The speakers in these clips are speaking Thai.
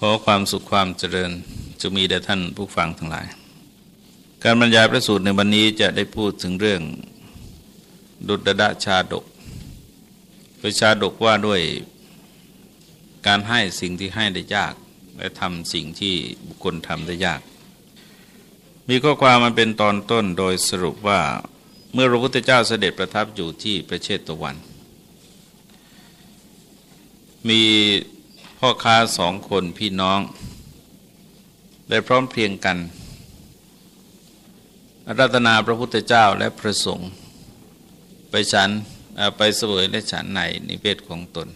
ขอความสุขความเจริญจะมีแด่ท่านผู้ฟังทั้งหลาย การบรรยายพระสูตรในวันนี้จะได้พูดถึงเรื่อง ดุดดะชาดกโดยชาดกว่าด้วยการให้สิ่งที่ให้ได้ยาก และทำสิ่งที่บุคคลทำได้ยาก มีข้อความมันเป็นตอนต้นโดยสรุปว่าเมื่อพระพุทธเจ้าเสด็จประทับอยู่ที่ประเชตะวัน มี พ่อค้าสองคนพี่น้อง ได้พร้อมเพรียงกันรัตนาพระพุทธเจ้าและพระสงฆ์ไปฉันไปเสวยและฉันในนิเวศของตน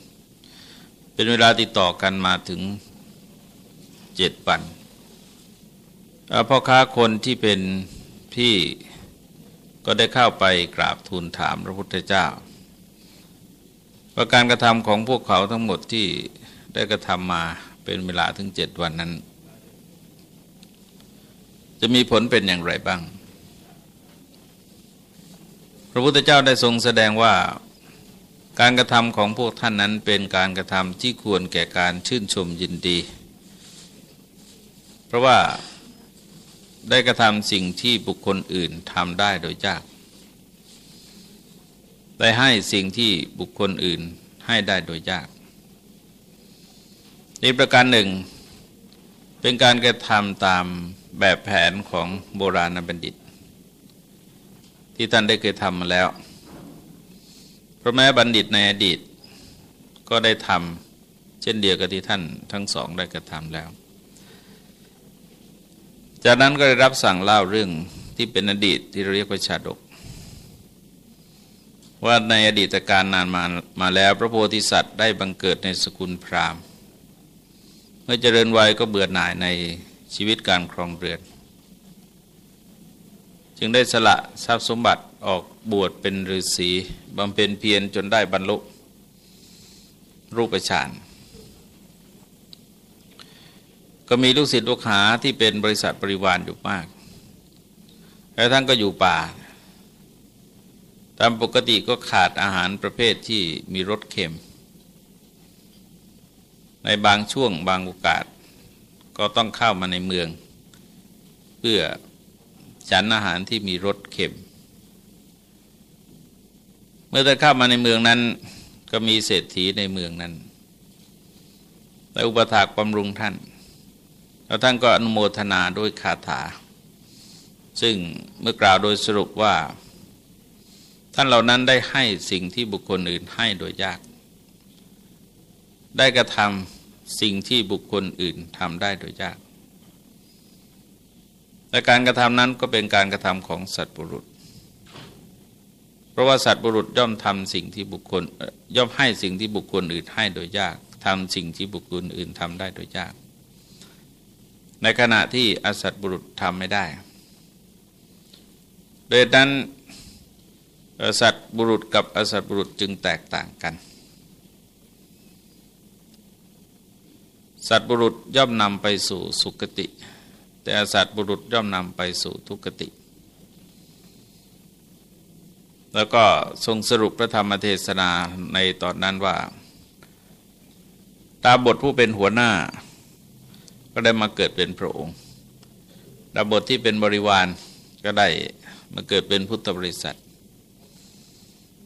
เป็นเวลาติดต่อกันมาถึงเจ็ดวันพ่อค้าคนที่เป็นพี่ก็ได้เข้าไปกราบทูลถามพระพุทธเจ้าว่าการกระทำของพวกเขาทั้งหมดที่ ได้กระทำมาเป็นเวลาถึงเจ็ดวันนั้น จะมีผลเป็นอย่างไรบ้าง พระพุทธเจ้าได้ทรงแสดงว่าการกระทำของพวกท่านนั้นเป็นการกระทำที่ควรแก่การชื่นชมยินดี เพราะว่าได้กระทำสิ่งที่บุคคลอื่นทำได้โดยยาก ได้ให้สิ่งที่บุคคลอื่นให้ได้โดยยาก อีกประการหนึ่ง เป็นการกระทำตามแบบแผนของโบราณบัณฑิต ที่ท่านได้เคยทำมาแล้ว เพราะแม้บัณฑิตในอดีต ก็ได้ทำเช่นเดียวกับที่ท่านทั้งสองได้กระทำแล้ว จากนั้นก็ได้รับสั่งเล่าเรื่องที่เป็นอดีตที่เรียกว่าชาดก ว่าในอดีตการนานมามาแล้วพระโพธิสัตว์ได้บังเกิดในสกุลพราหมณ์ เมื่อเจริญวัยก็เบื่อหน่ายในชีวิตการครองเรือน จึงได้สละทรัพย์สมบัติออกบวชเป็นฤาษีบำเพ็ญเพียรจนได้บรรลุรูปฌานก็มีลูกศิษย์ลูกหาที่เป็นบริษัทบริวารอยู่มาก แล้วท่านก็อยู่ป่า ตามปกติก็ขาดอาหารประเภทที่มีรสเค็ม ในบางช่วงบางโอกาส ก็ต้องเข้ามาในเมือง เพื่อฉันอาหารที่มีรสเค็ม เมื่อได้เข้ามาในเมืองนั้น ก็มีเศรษฐีในเมืองนั้นแต่อุปถากบำรุงท่าน แล้วท่านก็อนุโมทนาด้วยคาถา ซึ่งเมื่อกล่าวโดยสรุปว่า ท่านเหล่านั้นได้ให้สิ่งที่บุคคลอื่นให้โดยยาก ได้กระทำ สิ่งที่บุคคลอื่นทำได้โดยยากและการกระทำนั้นก็เป็นการกระทำของสัตว์บุรุษ เพราะว่าสัตว์บุรุษย่อมทำสิ่งที่บุคคลย่อมให้สิ่งที่บุคคลอื่นให้โดยยากทำสิ่งที่บุคคลอื่นทำได้โดยยาก ในขณะที่อสัตว์บุรุษทำไม่ได้ โดยนั้นสัตว์บุรุษกับอสัตว์บุรุษจึงแตกต่างกัน สัตว์บุรุษย่อมนำไปสู่สุคติ แต่สัตว์บุรุษย่อมนำไปสู่ทุกติ แล้วก็ทรงสรุปพระธรรมเทศนาในตอนนั้นว่า ตาบทผู้เป็นหัวหน้า ก็ได้มาเกิดเป็นพระองค์ดาบทที่เป็นบริวารก็ได้มาเกิดเป็นพุทธบริษัท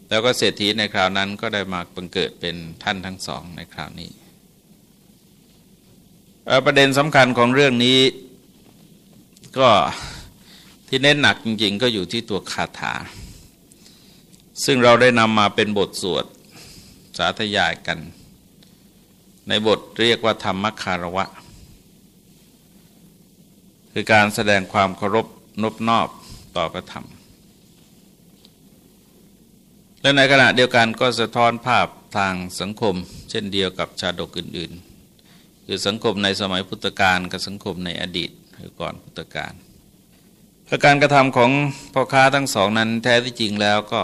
แล้วก็เศรษฐีในคราวนั้นก็ได้มาบังเกิดเป็นท่านทั้งสองในคราวนี้ ประเด็นสำคัญของเรื่องนี้ก็ที่เน้นหนักจริง ๆ ก็อยู่ที่ตัวคาถา ซึ่งเราได้นำมาเป็นบทสวดสาธยายกัน ในบทเรียกว่าธรรมคารวะ คือการแสดงความเคารพนบนอบต่อพระธรรม และในขณะเดียวกันก็สะท้อนภาพทางสังคม เช่นเดียวกับชาดกอื่น ๆ คือสังคมในสมัยพุทธกาลกับสังคมในอดีตหรือก่อนพุทธกาลการกระทำของพ่อค้าทั้งสองนั้นแท้ที่จริงแล้วก็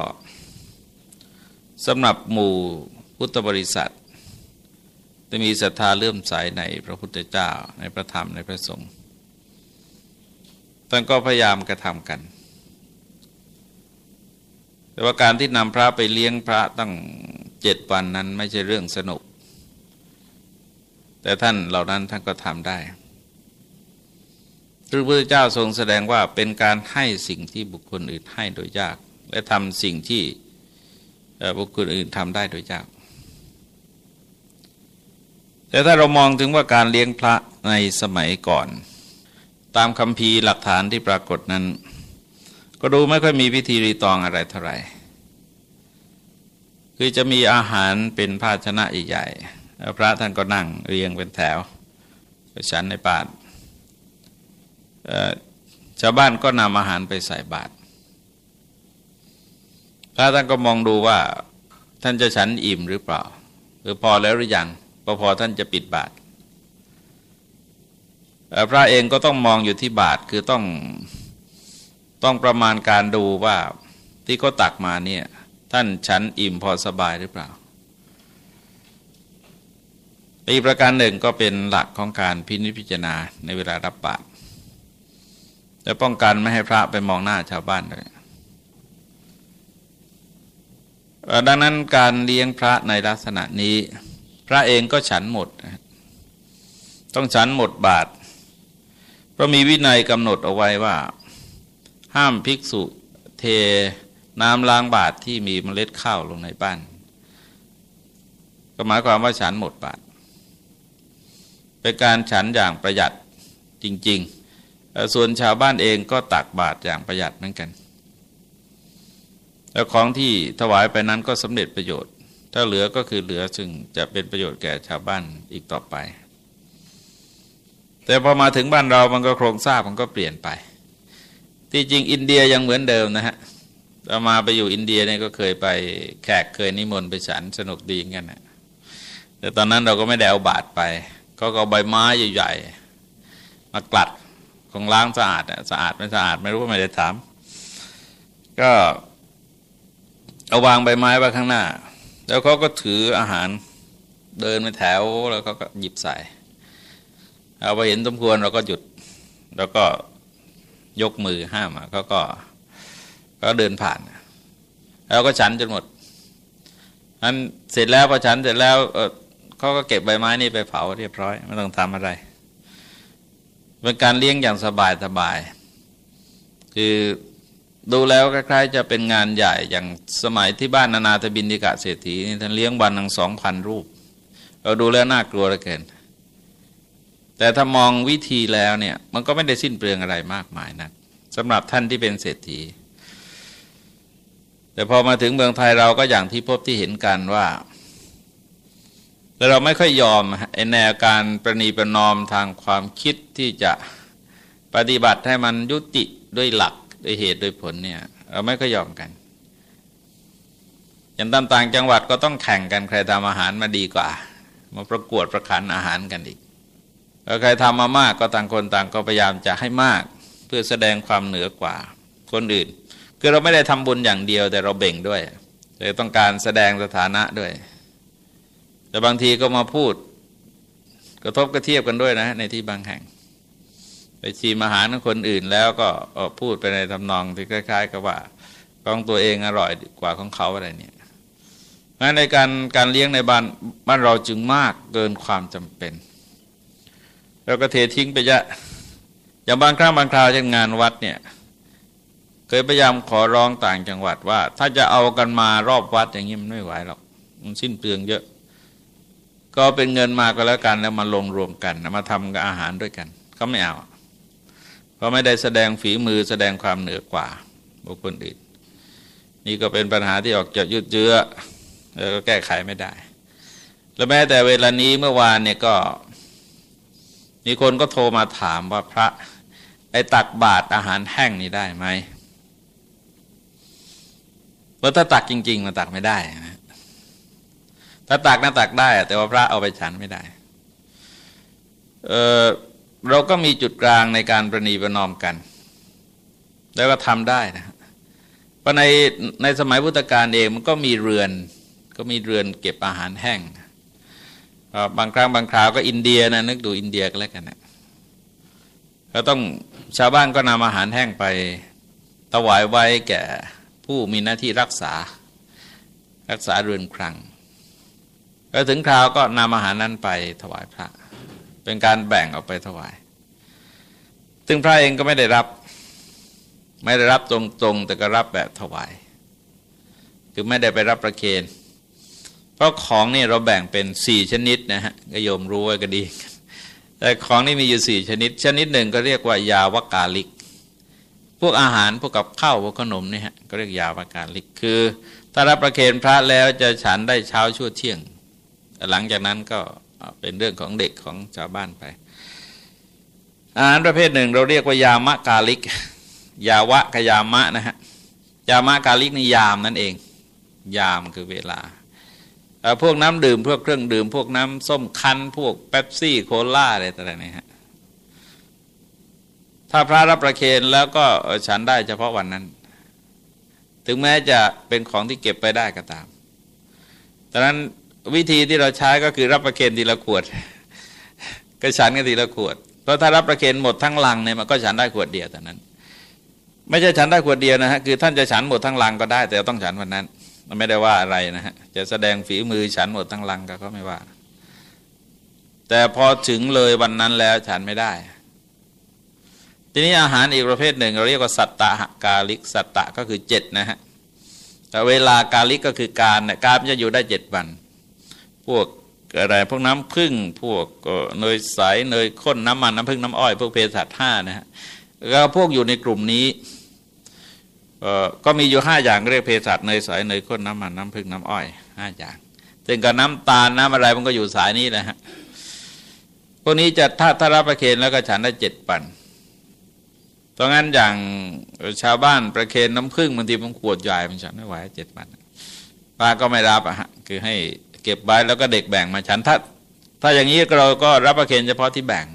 สำหรับหมู่พุทธบริษัทจะมีศรัทธาเลื่อมใสในพระพุทธเจ้าในพระธรรมในพระสงฆ์ท่านก็พยายามกระทำกัน แต่ว่าการที่นำพระไปเลี้ยงพระตั้งเจ็ดวันนั้นไม่ใช่เรื่องสนุก แต่ท่านเหล่านั้นท่านก็ทำได้พระพุทธเจ้าทรงแสดงว่าเป็นการให้สิ่งที่บุคคลอื่นให้โดยยาก และทำสิ่งที่บุคคลอื่นทำได้โดยยาก แต่ถ้าเรามองถึงว่าการเลี้ยงพระในสมัยก่อน ตามคำพีหลักฐานที่ปรากฏนั้น ก็ดูไม่ค่อยมีพิธีรีตองอะไรเท่าไหร่ คือจะมีอาหารเป็นภาชนะใหญ่ๆ พระท่านก็นั่งเรียงเป็นแถวไปฉันในบาตรชาวบ้านก็นำอาหารไปใส่บาตรพระท่านก็มองดูว่าท่านจะฉันอิ่มหรือเปล่า หรือพอแล้วหรือยังพอพอท่านจะปิดบาตรพระเองก็ต้องมองอยู่ที่บาตรคือต้องต้องประมาณการดูว่าที่เขาตักมาเนี่ย ท่านฉันอิ่มพอสบายหรือเปล่า อีกประการหนึ่งก็เป็นหลักของการพินิจพิจารณาในเวลารับบาตรและป้องกันไม่ให้พระไปมองหน้าชาวบ้านด้วยดังนั้นการเลี้ยงพระในลักษณะนี้ พระเองก็ฉันหมด ต้องฉันหมดบาทเพราะมีวินัยกำหนดเอาไว้ว่า ห้ามภิกษุเทน้ำล้างบาทที่มีเมล็ดข้าวลงในบ้าน ก็หมายความว่าฉันหมดบาท เป็นการฉันอย่างประหยัดจริง ๆ ส่วนชาวบ้านเองก็ตักบาตรอย่างประหยัดเหมือนกัน แล้วของที่ถวายไปนั้นก็สำเร็จประโยชน์ ถ้าเหลือก็คือเหลือซึ่งจะเป็นประโยชน์แก่ชาวบ้านอีกต่อไป แต่พอมาถึงบ้านเรามันก็โครงสร้างมันก็เปลี่ยนไป ที่จริงอินเดียยังเหมือนเดิมนะฮะเรามาไปอยู่อินเดียเนี่ยก็เคยไปแขกเคยนิมนต์ไปฉันสนุกดีกันนะแต่ตอนนั้นเราก็ไม่ได้เอาบาตรไป ก็เอาใบไม้ใหญ่ๆ มากลัดของล้างสะอาดสะอาดไม่สะอาดไม่รู้ไม่ได้ถาม ก็เอาวางใบไม้ไว้ข้างหน้า แล้วเขาก็ถืออาหารเดินไปแถวแล้วก็หยิบใส่ เอาไปเห็นสมควรเราก็หยุด แล้วก็ยกมือห้ามเขาก็ก็เดินผ่าน แล้วก็ฉันจนหมดอันเสร็จแล้วพอฉันเสร็จแล้ว เขาก็เก็บใบไม้นี่ไปเผาเรียบร้อย ไม่ต้องทำอะไร เป็นการเลี้ยงอย่างสบายสบาย คือดูแล้วคล้ายๆจะเป็นงานใหญ่อย่างสมัยที่บ้านนานาตบินดิกะเศรษฐีนี่ท่านเลี้ยงวันหนึ่งสองพันรูป เราดูแล้วน่ากลัวเหลือเกิน แต่ถ้ามองวิธีแล้วเนี่ยมันก็ไม่ได้สิ้นเปลืองอะไรมากมายนะสำหรับท่านที่เป็นเศรษฐี แต่พอมาถึงเมืองไทยเราก็อย่างที่พบที่เห็นกันว่า แต่เราไม่ค่อยยอมไอแนวการประนีประนอมทางความคิดที่จะปฏิบัติให้มันยุติด้วยหลักด้วยเหตุด้วยผลเนี่ยเราไม่ค่อยยอมกันอย่างต่างจังหวัดก็ต้องแข่งกันใครทำอาหารมาดีกว่า มาประกวดประคันอาหารกันอีกแล้วใครทำมามากก็ต่างคนต่างก็พยายามจะให้มาก เพื่อแสดงความเหนือกว่า คนอื่น คือเราไม่ได้ทำบุญอย่างเดียวแต่เราเบ่งด้วยเลยต้องการแสดงสถานะด้วย แต่บางทีก็มาพูด กระทบกระเทียบกันด้วยนะ ในที่บางแห่ง ไปชีมอาหารของคนอื่นแล้วก็พูดไปในทำนองที่คล้าย ๆ กับว่าของตัวเองอร่อยกว่าของเขาอะไรเนี่ยงั้นในการการเลี้ยงในบ้านบ้านเราจึงมากเกินความจำเป็น แล้วก็เททิ้งไปเยอะอย่างบางครั้งบางคราวเช่นงานวัดเนี่ยเคยพยายามขอร้องต่างจังหวัดว่า ถ้าจะเอากันมารอบวัดอย่างนี้มันไม่ไหวหรอกมันสิ้นเปลืองเยอะ ก็เป็นเงินมาก็แล้วกันแล้วมาลงรวมกันมาทำกับอาหารด้วยกันเขาไม่เอาเพราะไม่ได้แสดงฝีมือแสดงความเหนือกว่าบุคคลอื่นนี่ก็เป็นปัญหาที่ออกจะยืดเยื้อแล้วก็แก้ไขไม่ได้ แล้วแม้แต่เวลานี้เมื่อวานเนี่ยก็ มีคนก็โทรมาถามว่าพระไอ้ตักบาตรอาหารแห้งนี่ได้ไหมเพราะถ้าตักจริง ๆ มันตักไม่ได้นะ ถ้าตักนะตักได้ แต่ว่าพระเอาไปฉันไม่ได้เเราก็มีจุดกลางในการประนีประนอมกัน แล้วก็ทำได้นะเพราะในในสมัยพุทธกาลเองมันก็มีเรือน ก็มีเรือนเก็บอาหารแห้งบางครั้งบางคราวก็อินเดียนะนึกดูอินเดียก็แล้วกันนะก็ต้องชาวบ้านก็นำอาหารแห้งไปถวายไว้แก่ผู้มีหน้าที่รักษา รักษาเรือนครัง แล้วถึงคราวก็นำอาหารนั้นไปถวายพระ เป็นการแบ่งออกไปถวาย ซึ่งพระเองก็ไม่ได้รับ ไม่ได้รับตรงๆ แต่ก็รับแบบถวาย คือไม่ได้ไปรับประเคนเพราะของนี่เราแบ่งเป็นสี่ชนิดนะฮะก็โยมรู้ไว้ก็ดี แต่ของนี่มีอยู่สี่ชนิด ชนิดหนึ่งก็เรียกว่ายาวกาลิก พวกอาหารพวกกับข้าวพวกขนมนี่ฮะก็เรียกยาวกาลิก คือ ถ้ารับประเคนพระแล้วจะฉันได้เช้าชั่วเที่ยง หลังจากนั้นก็เป็นเรื่องของเด็กของชาวบ้านไป อาหารประเภทหนึ่ง เราเรียกว่ายามะกาลิก ยาวะกยามะนะฮะยามะกาลิกนี่ยามนั่นเอง ยามคือเวลาพวกน้ำดื่มพวกเครื่องดื่ม พวกน้ำส้มคั้น พวกเป๊ปซี่โคลาอะไรต่างๆนี่ฮะถ้าพระรับประเคนแล้วก็ฉันได้เฉพาะวันนั้น ถึงแม้จะเป็นของที่เก็บไปได้ก็ตามดังนั้น วิธีที่เราใช้ก็คือรับประเคนทีละขวด ก็ฉันกันทีละขวด เพราะถ้ารับประเคนหมดทั้งลังเนี่ยมันก็ฉันได้ขวดเดียวแต่นั้น ไม่ใช่ฉันได้ขวดเดียวนะฮะคือท่านจะฉันหมดทั้งลังก็ได้ แต่ต้องฉันวันนั้นมันไม่ได้ว่าอะไรนะฮะจะแสดงฝีมือฉันหมดทั้งลังก็ไม่ว่า แต่พอถึงเลยวันนั้นแล้วฉันไม่ได้ ทีนี้อาหารอีกประเภทหนึ่ง เราเรียกว่าสัตตะกาลิกสัตตะก็คือเจ็ดนะฮะแต่เวลากาลิกก็คือการเนี่ยการจะอยู่ได้เจ็ดวัน พวกอะไรพวกน้ำพึ่งพวกเนยใสเนยข้นน้ำมันน้ำพึ่งน้ำอ้อย พวกเพสัตห้านะฮะก็พวกอยู่ในกลุ่มนี้ก็มีอยู่ห้าอย่างเรียกเภสัชเนยใสเนยข้นน้ำมันน้ำผึ้งน้ำอ้อยห้าอย่างซึ่งกับน้ำตาลน้ำอะไรมันก็อยู่สายนี้แหละฮะพวกนี้จะถ้าถ้ารับประเคนแล้วก็ฉันได้เจ็ดปันตรงนั้นอย่างชาวบ้านประเคนน้ำผึ้งบางทีมันขวดใหญ่มันฉันไม่ไหวเจ็ดปันป้าก็ไม่รับอะฮะคือให้ เก็บไว้แล้วก็เด็กแบ่งมาฉันถ้า ถ้าอย่างนี้เราก็รับประเคนเฉพาะที่แบ่ง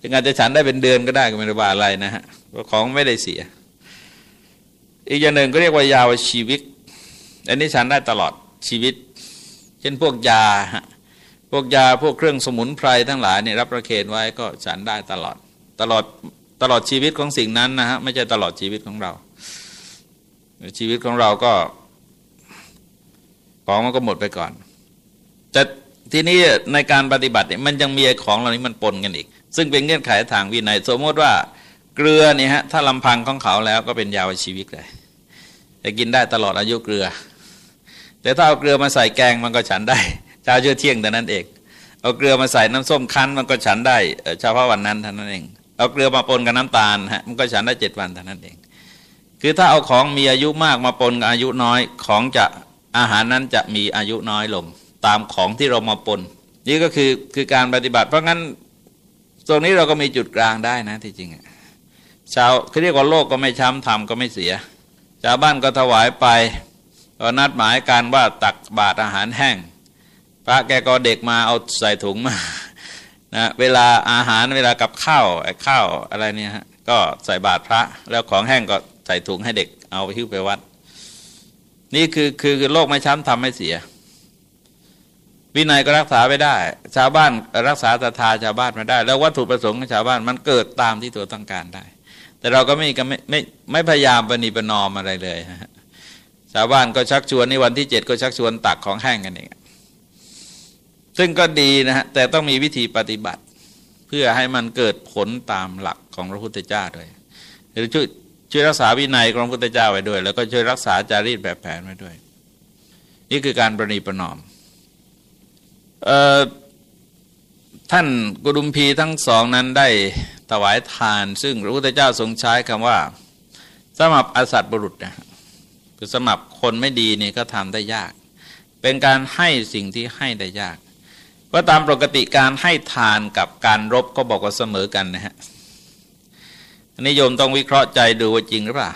ถึงอาจจะฉันได้เป็นเดือนก็ได้ก็ไม่ได้ว่าอะไรนะฮะของไม่ได้เสีย อีกอย่างหนึ่งก็เรียกว่ายาวชีวิต อันนี้ฉันได้ตลอดชีวิต เช่นพวกยาพวกยาพวกเครื่องสมุนไพรทั้งหลายเนี่ยรับประเคนไว้ก็ฉันได้ตลอดตลอดตลอดชีวิตของสิ่งนั้นนะฮะไม่ใช่ตลอดชีวิตของเรา ชีวิตของเราก็ของมันก็หมดไปก่อน แต่ทีนี้ในการปฏิบัติเนี่ยมันยังมีของเหล่านี้มันปนกันอีก ซึ่งเป็นเงื่อนไขทางวินัย สมมติว่าเกลือเนี่ยฮะถ้าลำพังของเขาแล้วก็เป็นยาวชีวิตเลยจะกินได้ตลอดอายุเกลือ แต่ถ้าเอาเกลือมาใส่แกงมันก็ฉันได้เช้าเชื่อเที่ยงแต่นั้นเอง เอาเกลือมาใส่น้ำส้มคั้นมันก็ฉันได้เฉพาะวันนั้นเท่านั้นเอง เอาเกลือมาปนกับน้ำตาลฮะมันก็ฉันได้เจ็ดวันเท่านั้นเอง คือถ้าเอาของมีอายุมากมาปนกับอายุน้อยของจะอาหารนั้นจะมีอายุน้อยลง ตามของที่เรามาปน นี่ก็คือคือการปฏิบัติ เพราะงั้นตรงนี้เราก็มีจุดกลางได้นะที่จริงชาวเขาเรียกว่าโลกก็ไม่ช้ำทำก็ไม่เสีย ชาวบ้านก็ถวายไปก็นัดหมายการว่าตักบาตรอาหารแห้ง พระแกก็เด็กมาเอาใส่ถุงมานะเวลาอาหารเวลากับข้าวไอ้ข้าวอะไรเนี่ยฮะก็ใส่บาตรพระ แล้วของแห้งก็ใส่ถุงให้เด็กเอาไปหิ้วไปวัด นี่คือคือคือโลกไม่ช้ำทำไม่เสีย วินัยก็รักษาไม่ได้ ชาวบ้านรักษาศรัทธาชาวบ้านไม่ได้ แล้ววัตถุประสงค์ของชาวบ้านมันเกิดตามที่ตัวต้องการได้ แต่เราก็ไม่ไม่ไม่ไม่พยายามปณีประนอมอะไรเลยชาวบ้านก็ชักชวนในวันที่เจ็ดก็ชักชวนตักของแห้งกันเองซึ่งก็ดีนะฮะแต่ต้องมีวิธีปฏิบัติ เพื่อให้มันเกิดผลตามหลักของพระพุทธเจ้าด้วยหรือช่วยช่วยรักษาวินัยของพระพุทธเจ้าไว้ด้วย แล้วก็ช่วยรักษาจารีตแบบแผนไว้ด้วย นี่คือการประนีประนอม ท่านกุดุมพีทั้งสองนั้นได้ถวายทาน ซึ่งพระพุทธเจ้าทรงใช้คำว่าสำหรับอสัตบุรุษนะคือสำหรับคนไม่ดีนี่ก็ทำได้ยาก เป็นการให้สิ่งที่ให้ได้ยากเพราะตามปกติการให้ทานกับการรบก็บอกว่าเสมอกันนะฮะนิยมต้องวิเคราะห์ใจดูว่าจริงหรือเปล่า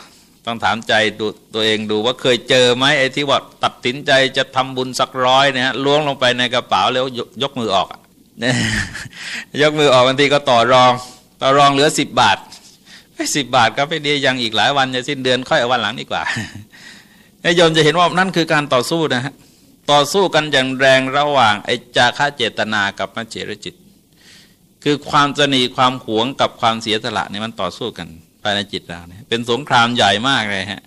ต้องถามใจดูตัวเองดูว่าเคยเจอไหมไอ้ที่ว่าตัดสินใจจะทำบุญสักร้อยเนี่ยล้วงลงไปในกระเป๋าแล้วยกมือออกยกมือออกบางทีก็ต่อรอง ต่อรองเหลือสิบบาทไอ้สิบบาทก็ไปดียังอีกหลายวันจะสิ้นเดือนค่อยเอาวันหลังดีกว่าไอ้โยมจะเห็นว่านั่นคือการต่อสู้นะฮะต่อสู้กันอย่างแรงระหว่างไอ้จาค่าเจตนากับมัจเจรจิต คือความสนีความหวงกับความเสียสละนี่มันต่อสู้กันายในจิตเราเนี่ยเป็นสงครามใหญ่มากเลยฮะ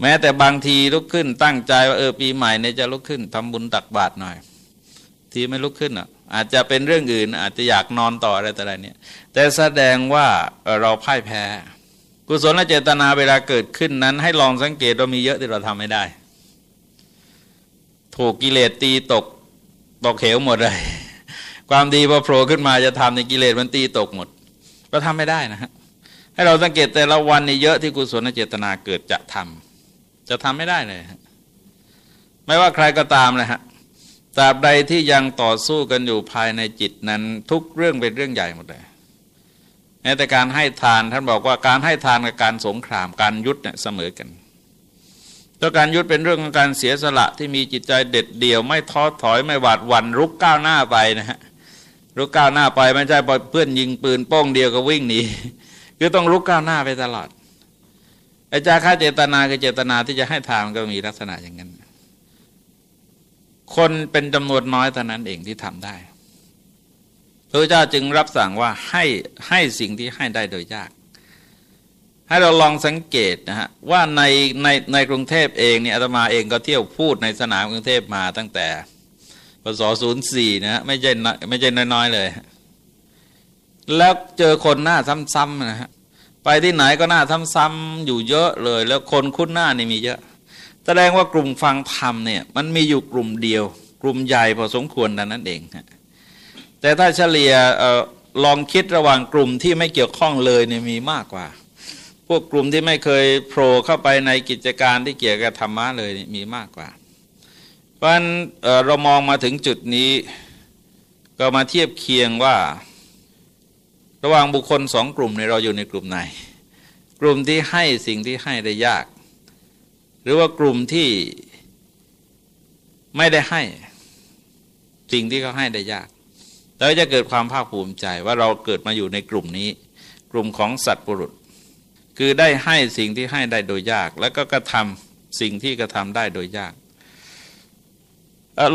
แม้แต่บางทีลุกขึ้นตั้งใจว่าเออปีใหม่เนี่ยจะลุกขึ้นทำบุญตักบาตรหน่อย ทีไม่ลุกขึ้นอะ อาจจะเป็นเรื่องอื่น อาจจะอยากนอนต่ออะไรแต่อะไรเนี่ย แต่แสดงว่าเราพ่ายแพ้ กุศลและเจตนาเวลาเกิดขึ้นนั้น ให้ลองสังเกตว่ามีเยอะที่เราทำไม่ได้ ถูกกิเลสตีตกตกเขวหมดเลย ความดีพอโผล่ขึ้นมาจะทำในกิเลสมันตีตกหมดเราทำไม่ได้นะฮะ ให้เราสังเกตแต่ละวันนี่เยอะที่กุศลเจตนาเกิดจะทำจะทำไม่ได้เลยไม่ว่าใครก็ตามเลยฮะตราบใดที่ยังต่อสู้กันอยู่ภายในจิตนั้น ทุกเรื่องเป็นเรื่องใหญ่หมดเลยแม้แต่การให้ทานท่านบอกว่าการให้ทานกับการสงครามการยุทธเนี่ยเสมอกันตัวการยุทธเป็นเรื่องของการเสียสละที่มีจิตใจเด็ดเดี่ยว ไม่ท้อถอยไม่หวาดหวั่นรุกก้าวหน้าไปนะฮะรุกก้าวหน้าไปไม่ใช่เพื่อนยิงปืนโป้งเดียวก็วิ่งหนี คือต้องรุกก้าวหน้าไปตลอดไอ้จาค่าเจตนาคือเจตนาที่จะให้ทานก็มีลักษณะอย่างนั้น คนเป็นจำนวนน้อยเท่านั้นเองที่ทำได้พระเจ้าจึงรับสั่งว่าให้ให้สิ่งที่ให้ได้โดยยาก ให้เราลองสังเกตนะฮะว่าในในในกรุงเทพเองเนี่ยอาตมาเองก็เที่ยวพูดในสนามกรุงเทพมาตั้งแต่ปศศูนย์สี่นะฮะไม่ใช่ไม่ใช่น้อยๆเลย แล้วเจอคนหน้าซ้ำๆนะฮะไปที่ไหนก็หน้าซ้ำๆอยู่เยอะเลย แล้วคนคุ้นหน้านี่มีเยอะ แสดงว่ากลุ่มฟังธรรมเนี่ยมันมีอยู่กลุ่มเดียว กลุ่มใหญ่พอสมควรดังนั้นเองฮะแต่ถ้าเฉลี่ยออลองคิดระหว่างกลุ่มที่ไม่เกี่ยวข้องเลยเนี่ยมีมากกว่า พวกกลุ่มที่ไม่เคยโผล่เข้าไปในกิจการที่เกี่ยวกับธรรมะเลยมีมากกว่า เพราะฉะนั้นเเรามองมาถึงจุดนี้ ก็มาเทียบเคียงว่า ระหว่างบุคคลสองกลุ่มในเราอยู่ในกลุ่มไหน กลุ่มที่ให้สิ่งที่ให้ได้ยาก หรือว่ากลุ่มที่ไม่ได้ให้สิ่งที่เขาให้ได้ยากแล้วจะเกิดความภาคภูมิใจว่าเราเกิดมาอยู่ในกลุ่มนี้ กลุ่มของสัตว์ปุรุษ คือได้ให้สิ่งที่ให้ได้โดยยาก แล้วก็กระทำสิ่งที่กระทำได้โดยยาก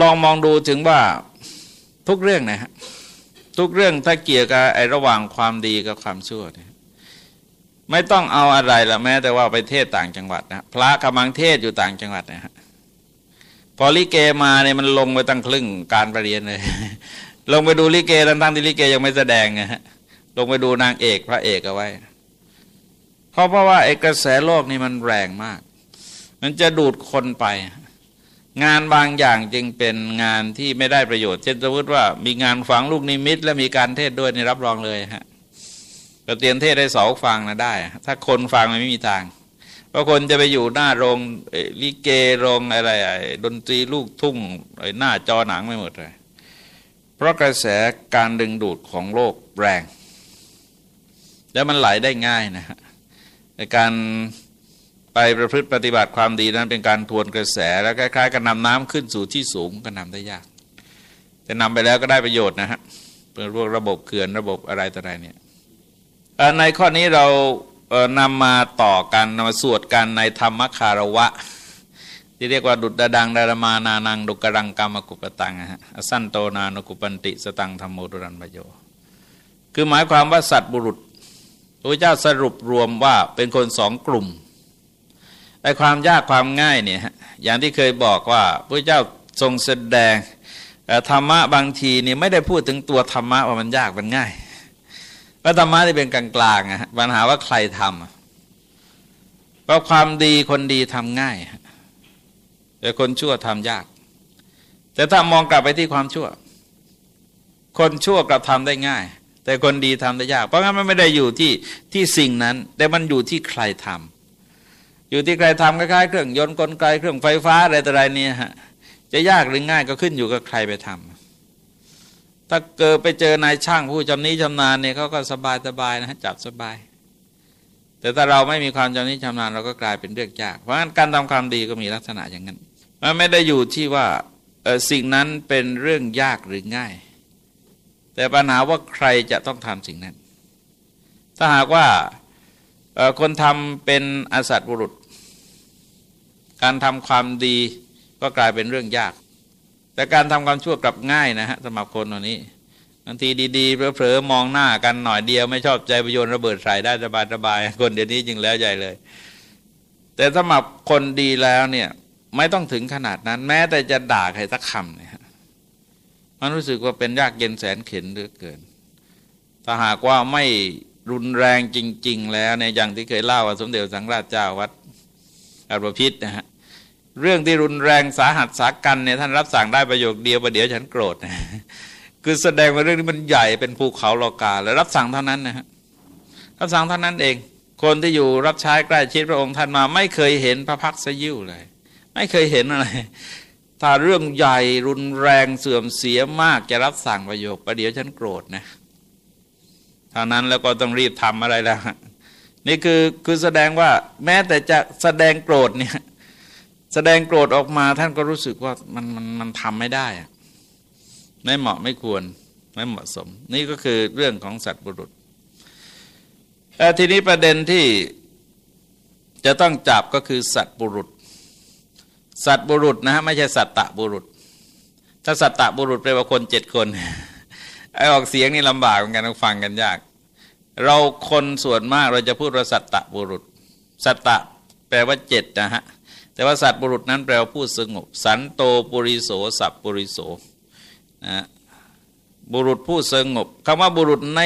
ลองมองดูถึงว่าทุกเรื่องนะฮะ ทุกเรื่องถ้าเกี่ยวกับไอ้ระหว่างความดีกับความชั่วเนี่ยไม่ต้องเอาอะไรละแม้แต่ว่าไปเทศต่างจังหวัดนะพระกำลังเทศอยู่ต่างจังหวัดนะฮะพอลิเกมาเนี่ยมันลงไปตั้งครึ่งการประเรียนเลย ลงไปดูลิเกตั้งที่ลิเกยังไม่แสดงนะฮะลงไปดูนางเอกพระเอกเอาไว้เพราะเพราะว่าไอ้กระแสโลกนี่มันแรงมาก มันจะดูดคนไป งานบางอย่างจึงเป็นงานที่ไม่ได้ประโยชน์ เช่นสมมติว่ามีงานฝังลูกนิมิต และมีการเทศด้วยนี่รับรองเลยฮะก็เตียนเทศได้สองฟังนะได้ ถ้าคนฟังมันไม่มีทาง เพราะคนจะไปอยู่หน้าโรงลิเกโรงอะไรดนตรีลูกทุ่งหน้าจอหนังไม่หมดเลย เพราะกระแสการดึงดูดของโลกแรง แล้วมันไหลได้ง่ายนะฮะในการ ไปประพฤติปฏิบัติความดีนั้นเป็นการทวนกระแส แล้วคล้ายๆกับนำน้ำขึ้นสู่ที่สูงก็นำได้ยาก แต่นำไปแล้วก็ได้ประโยชน์นะฮะเป็นพวกระบบเขื่อนระบบอะไรต่ออะไรเนี่ยในข้อนี้เรานำมาต่อกันนำมาสวดกันในธรรมคารวะ ที่เรียกว่าดุดดังดารมานานังดุกรังกรรมกุปตังฮะสั้นโตนานกุปันติสตังธรรมโมดุรันบโย คือหมายความว่าสัตว์บุรุษพระเจ้าสรุปรวมว่าเป็นคนสองกลุ่ม อ้ความยากความง่ายเนี่ยอย่างที่เคยบอกว่าพระเจ้าทรงแสดงธรรมะบางทีนี่ไม่ได้พูดถึงตัวธรรมะว่ามันยากมันง่ายพระธรรมะที่เป็นกลางๆอะปัญหาว่าใครทำเพราะความดีคนดีทำง่ายแต่คนชั่วทำยาก แต่ถ้ามองกลับไปที่ความชั่ว คนชั่วกลับทำได้ง่าย แต่คนดีทำได้ยาก เพราะงั้นมันไม่ได้อยู่ที่ที่สิ่งนั้น แต่มันอยู่ที่ใครทำ อยู่ที่ใครทำคล้ายๆเครื่องยนต์กลไกเครื่องไฟฟ้าอะไรต่ออะไรเนี่ยฮะจะยากหรือง่ายก็ขึ้นอยู่กับใครไปทำถ้าเกิดไปเจอนายช่างผู้จำนี้จำนาญเนี่ยเขาก็สบายสบายนะจับสบาย แต่ถ้าเราไม่มีความจำนี้จำนาญเราก็กลายเป็นเรื่องยากเพราะฉะนั้นการทำความดีก็มีลักษณะอย่างนั้นมันไม่ได้อยู่ที่ว่าสิ่งนั้นเป็นเรื่องยากหรือง่าย แต่ปัญหาว่าใครจะต้องทำสิ่งนั้น ถ้าหากว่าคนทำเป็นอสัตบุรุษ การทำความดีก็กลายเป็นเรื่องยาก แต่การทำความชั่วกลับง่ายนะฮะสำหรับคนเหล่านี้บางทีดี ๆเผลอๆมองหน้ากันหน่อยเดียวไม่ชอบใจประโยชน์ระเบิดใส่ได้สบายๆคนเดี๋ยวนี้จริงแล้วใหญ่เลย แต่สำหรับคนดีแล้วเนี่ยไม่ต้องถึงขนาดนั้น แม้แต่จะด่าใครสักคำเนี่ยมันรู้สึกว่าเป็นยากเย็นแสนเข็นเหลือเกินถ้าหากว่าไม่รุนแรงจริง ๆ แล้วในอย่างที่เคยเล่าว่าสมเด็จสังราชเจ้าวัด อารพิษนะฮะเรื่องที่รุนแรงสาหัสสากันเนี่ยท่านรับสั่งได้ประโยคเดียวประเดี๋ยวฉันโกรธนะคือแสดงว่าเรื่องนี้มันใหญ่เป็นภูเขาโลกาแล้วรับสั่งเท่านั้นนะฮะรับสั่งเท่านั้นเอง คนที่อยู่รับใช้ใกล้ชิดพระองค์ท่านมา ไม่เคยเห็นพระพักสยิ้วเลย ไม่เคยเห็นอะไรถ้าเรื่องใหญ่รุนแรงเสื่อมเสียมากจะรับสั่งประโยคประเดี๋ยวฉันโกรธนะเท่านั้นแล้วก็ต้องรีบทำอะไรแล้ว นี่คือคือแสดงว่าแม้แต่จะแสดงโกรธเนี่ยแสดงโกรธออกมาท่านก็รู้สึกว่ามันมันมันทำไม่ได้อะไม่เหมาะไม่ควรไม่เหมาะสม นี่ก็คือเรื่องของสัตว์บุรุษแต่ทีนี้ประเด็นที่จะต้องจับก็คือสัตว์บุรุษ สัตว์บุรุษนะฮะไม่ใช่สัตตะบุรุษ ถ้าสัตตะบุรุษแปลว่าคนเจ็ดคนไอออกเสียงนี่ลำบากเหมือนกันฟังกันยาก เราคนส่วนมากเราจะพูดว่าสัตตะบุรุษ สัตตะแปลว่าเจ็ดนะฮะแต่ว่าสัตว์บุรุษนั้นแปลว่าผู้สงบ สันโตปุริโสสัพปุริโสนะบุรุษผู้สงบคำว่าบุรุษใน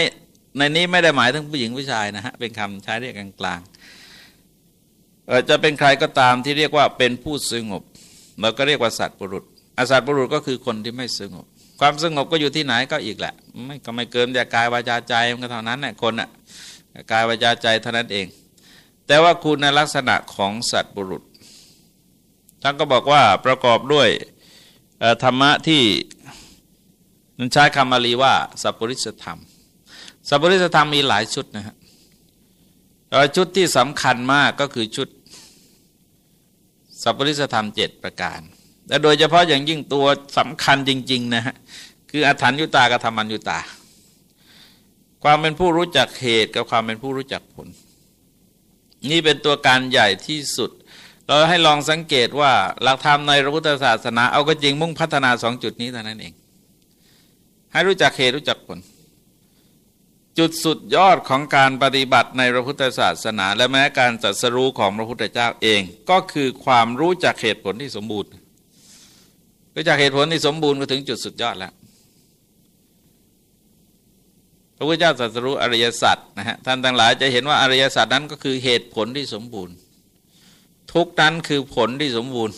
ในนี้ไม่ได้หมายถึงผู้หญิงผู้ชายนะฮะเป็นคำใช้เรียกกลางๆจะเป็นใครก็ตามที่เรียกว่าเป็นผู้สงบเราก็เรียกว่าสัตว์บุรุษอสัตว์บุรุษก็คือคนที่ไม่สงบ ความสงบก็อยู่ที่ไหนก็อีกแหละ ไม่ก็ไม่เกินจากกายวาจาใจมันก็เท่านั้นแหละคนอะกายวาจาใจเท่านั้นเอง แต่ว่าคุณลักษณะของสัตว์บุรุษท่านก็บอกว่าประกอบด้วยธรรมะที่นันใช้คำมาลีว่าสัพปริสธรรม สัพปริสธรรมมีหลายชุดนะฮะชุดที่สำคัญมากก็คือชุดสัพปริสธรรมเจ็ดประการ และโดยเฉพาะอย่างยิ่งตัวสำคัญจริง ๆ นะฮะ คืออัฐานยุตากับธรรมัญยุตา ความเป็นผู้รู้จักเหตุกับความเป็นผู้รู้จักผล นี่เป็นตัวการใหญ่ที่สุด เราให้ลองสังเกตว่าหลักธรรมในพระพุทธศาสนา เอาก็จริงมุ่งพัฒนาสองจุดนี้เท่านั้นเอง ให้รู้จักเหตุรู้จักผลจุดสุดยอดของการปฏิบัติในพระพุทธศาสนา และแม้การจัดสรู้ของพระพุทธเจ้าเอง ก็คือความรู้จักเหตุผลที่สมบูรณ์ รู้จักเหตุผลที่สมบูรณ์ก็ถึงจุดสุดยอดแล้วพระพุทธเจ้าจัสรู้อริยสัจนะฮะท่านทั้งหลายจะเห็นว่าอริยสัจนั้นก็คือเหตุผลที่สมบูรณ์ ทุกนั้นคือผลที่สมบูรณ์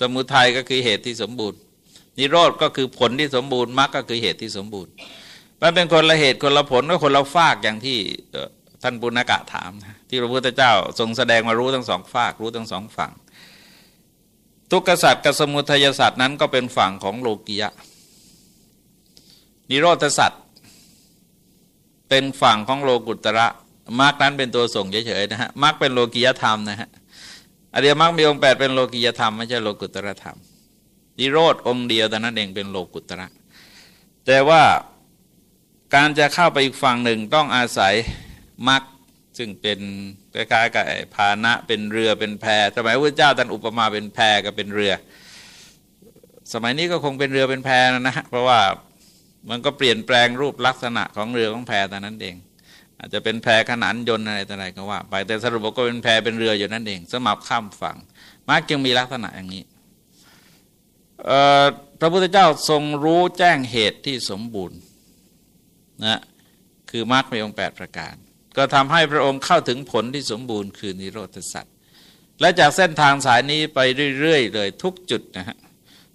สมุทัยก็คือเหตุที่สมบูรณ์ นิโรธก็คือผลที่สมบูรณ์มรรคก็คือเหตุที่สมบูรณ์มันเป็นคนละเหตุคนละผลก็คนละฝากอย่างที่ท่านปุณกะถามที่พระพุทธเจ้าทรงแสดงมารู้ทั้งสองฝากรู้ทั้งสองฝั่ง ทุกขสัตว์กับสมุทัยสัตว์นั้นก็เป็นฝั่งของโลกียะ นิโรธสัตว์เป็นฝั่งของโลกุตระมรรคนั้นเป็นตัวส่งเฉยๆนะฮะมรรคเป็นโลกียธรรมนะฮะอริยมรรคมีองค์แปดเป็นโลกิยธรรมไม่ใช่โลกุตระธรรม นิโรธองค์เดียวแต่นั้นเองเป็นโลกุตระ แต่ว่าการจะเข้าไปอีกฝั่งหนึ่งต้องอาศัยมรรคซึ่งเป็น คล้ายๆกับภาณะเป็นเรือเป็นแพสมัยพระเจ้าท่านอุปมาเป็นแพกับเป็นเรือ สมัยนี้ก็คงเป็นเรือเป็นแพนะฮะเพราะว่ามันก็เปลี่ยนแปลงรูปลักษณะของเรือของแพแต่นั้นเอง อาจจะเป็นแพขนานยนต์อะไรต่ออะไรก็ว่า ไปแต่สรุปก็เป็นแพเป็นเรืออยู่นั่นเอง สมับข้ามฝั่งมักยังมีลักษณะอย่างนี้พระพุทธเจ้าทรงรู้แจ้งเหตุที่สมบูรณ์นะคือมรรคมีองค์แปดประการ ก็ทำให้พระองค์เข้าถึงผลที่สมบูรณ์คือนิโรธสัตว์และจากเส้นทางสายนี้ไปเรื่อยๆ เลยทุกจุดนะฮะ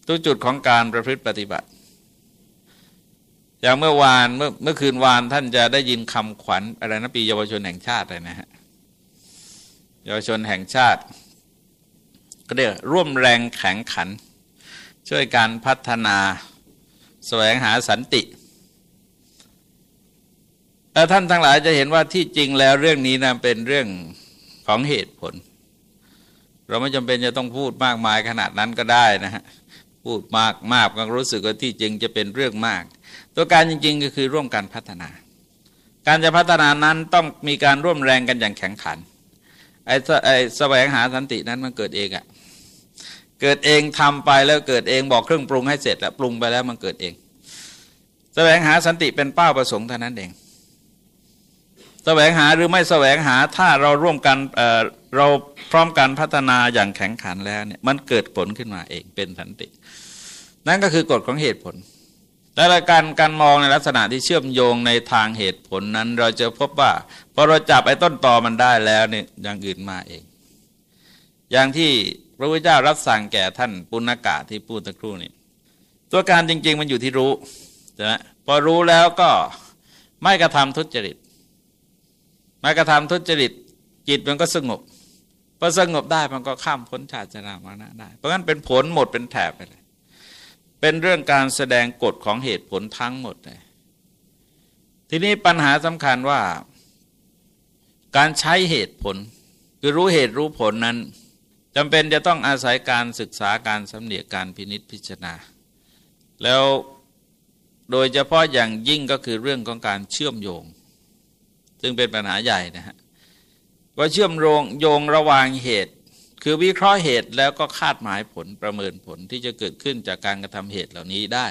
ทุกจุดของการประพฤติปฏิบัติ อย่างเมื่อวานเมื่อเมื่อคืนวานท่านจะได้ยินคำขวัญอะไรนะปีเยาวชนแห่งชาติเลยนะฮะเยาวชนแห่งชาติ ก็เรียกร่วมแรงแข็งขัน ช่วยการพัฒนา แสวงหาสันติ ท่านทั้งหลายจะเห็นว่าที่จริงแล้วเรื่องนี้นะเป็นเรื่องของเหตุผล เราไม่จำเป็นจะต้องพูดมากมายขนาดนั้นก็ได้นะฮะพูดมากมากก็รู้สึกว่าที่จริงจะเป็นเรื่องมาก ตัวการจริง ๆ ก็คือร่วมกันพัฒนา การจะพัฒนานั้นต้องมีการร่วมแรงกันอย่างแข็งขันไอ้ไอ้แสวงหาสันตินั้นมันเกิดเองอะ่ะเกิดเองทำไปแล้วเกิดเองบอกเครื่องปรุงให้เสร็จแล้วปรุงไปแล้วมันเกิดเอง แสวงหาสันติเป็นเป้าประสงค์เท่านั้นเอง แสวงหาหรือไม่แสวงหาถ้าเราร่วมกันเเราพร้อมกันพัฒนาอย่างแข็งขันแล้วเนี่ยมันเกิดผลขึ้นมาเองเป็นสันติ นั่นก็คือกฎของเหตุผลแต่ละการการมองในลักษณะที่เชื่อมโยงในทางเหตุผลนั้น เราจะพบว่าพอเราจับไอ้ต้นตอมันได้แล้วเนี่ยอย่างอื่นมาเอง อย่างที่พระพุทธเจ้ารับสั่งแก่ท่านปุณกะที่พูดตะครู่นี้ตัวการจริง ๆ มันอยู่ที่รู้ใช่ไหมพอรู้แล้วก็ไม่กระทำทุจริต ม่กระทำทุจริตจิตมันก็สงบพอสงบได้มันก็ข้ามพ้นชาติชรามานะได้ เพราะงั้นเป็นผลหมดเป็นแถบไปเลย เป็นเรื่องการแสดงกฎของเหตุผลทั้งหมดเลยทีนี้ปัญหาสำคัญว่า การใช้เหตุผล คือรู้เหตุรู้ผลนั้นจำเป็นจะต้องอาศัยการศึกษาการสำเนียกการพินิษพิจารณา แล้วโดยเฉพาะอย่างยิ่งก็คือเรื่องของการเชื่อมโยง ซึ่งเป็นปัญหาใหญ่นะฮะว่าเชื่อมโยงโยงระหว่างเหตุ คือวิเคราะห์เหตุแล้วก็คาดหมายผลประเมินผลที่จะเกิดขึ้นจากการกระทำเหตุเหล่านี้ได้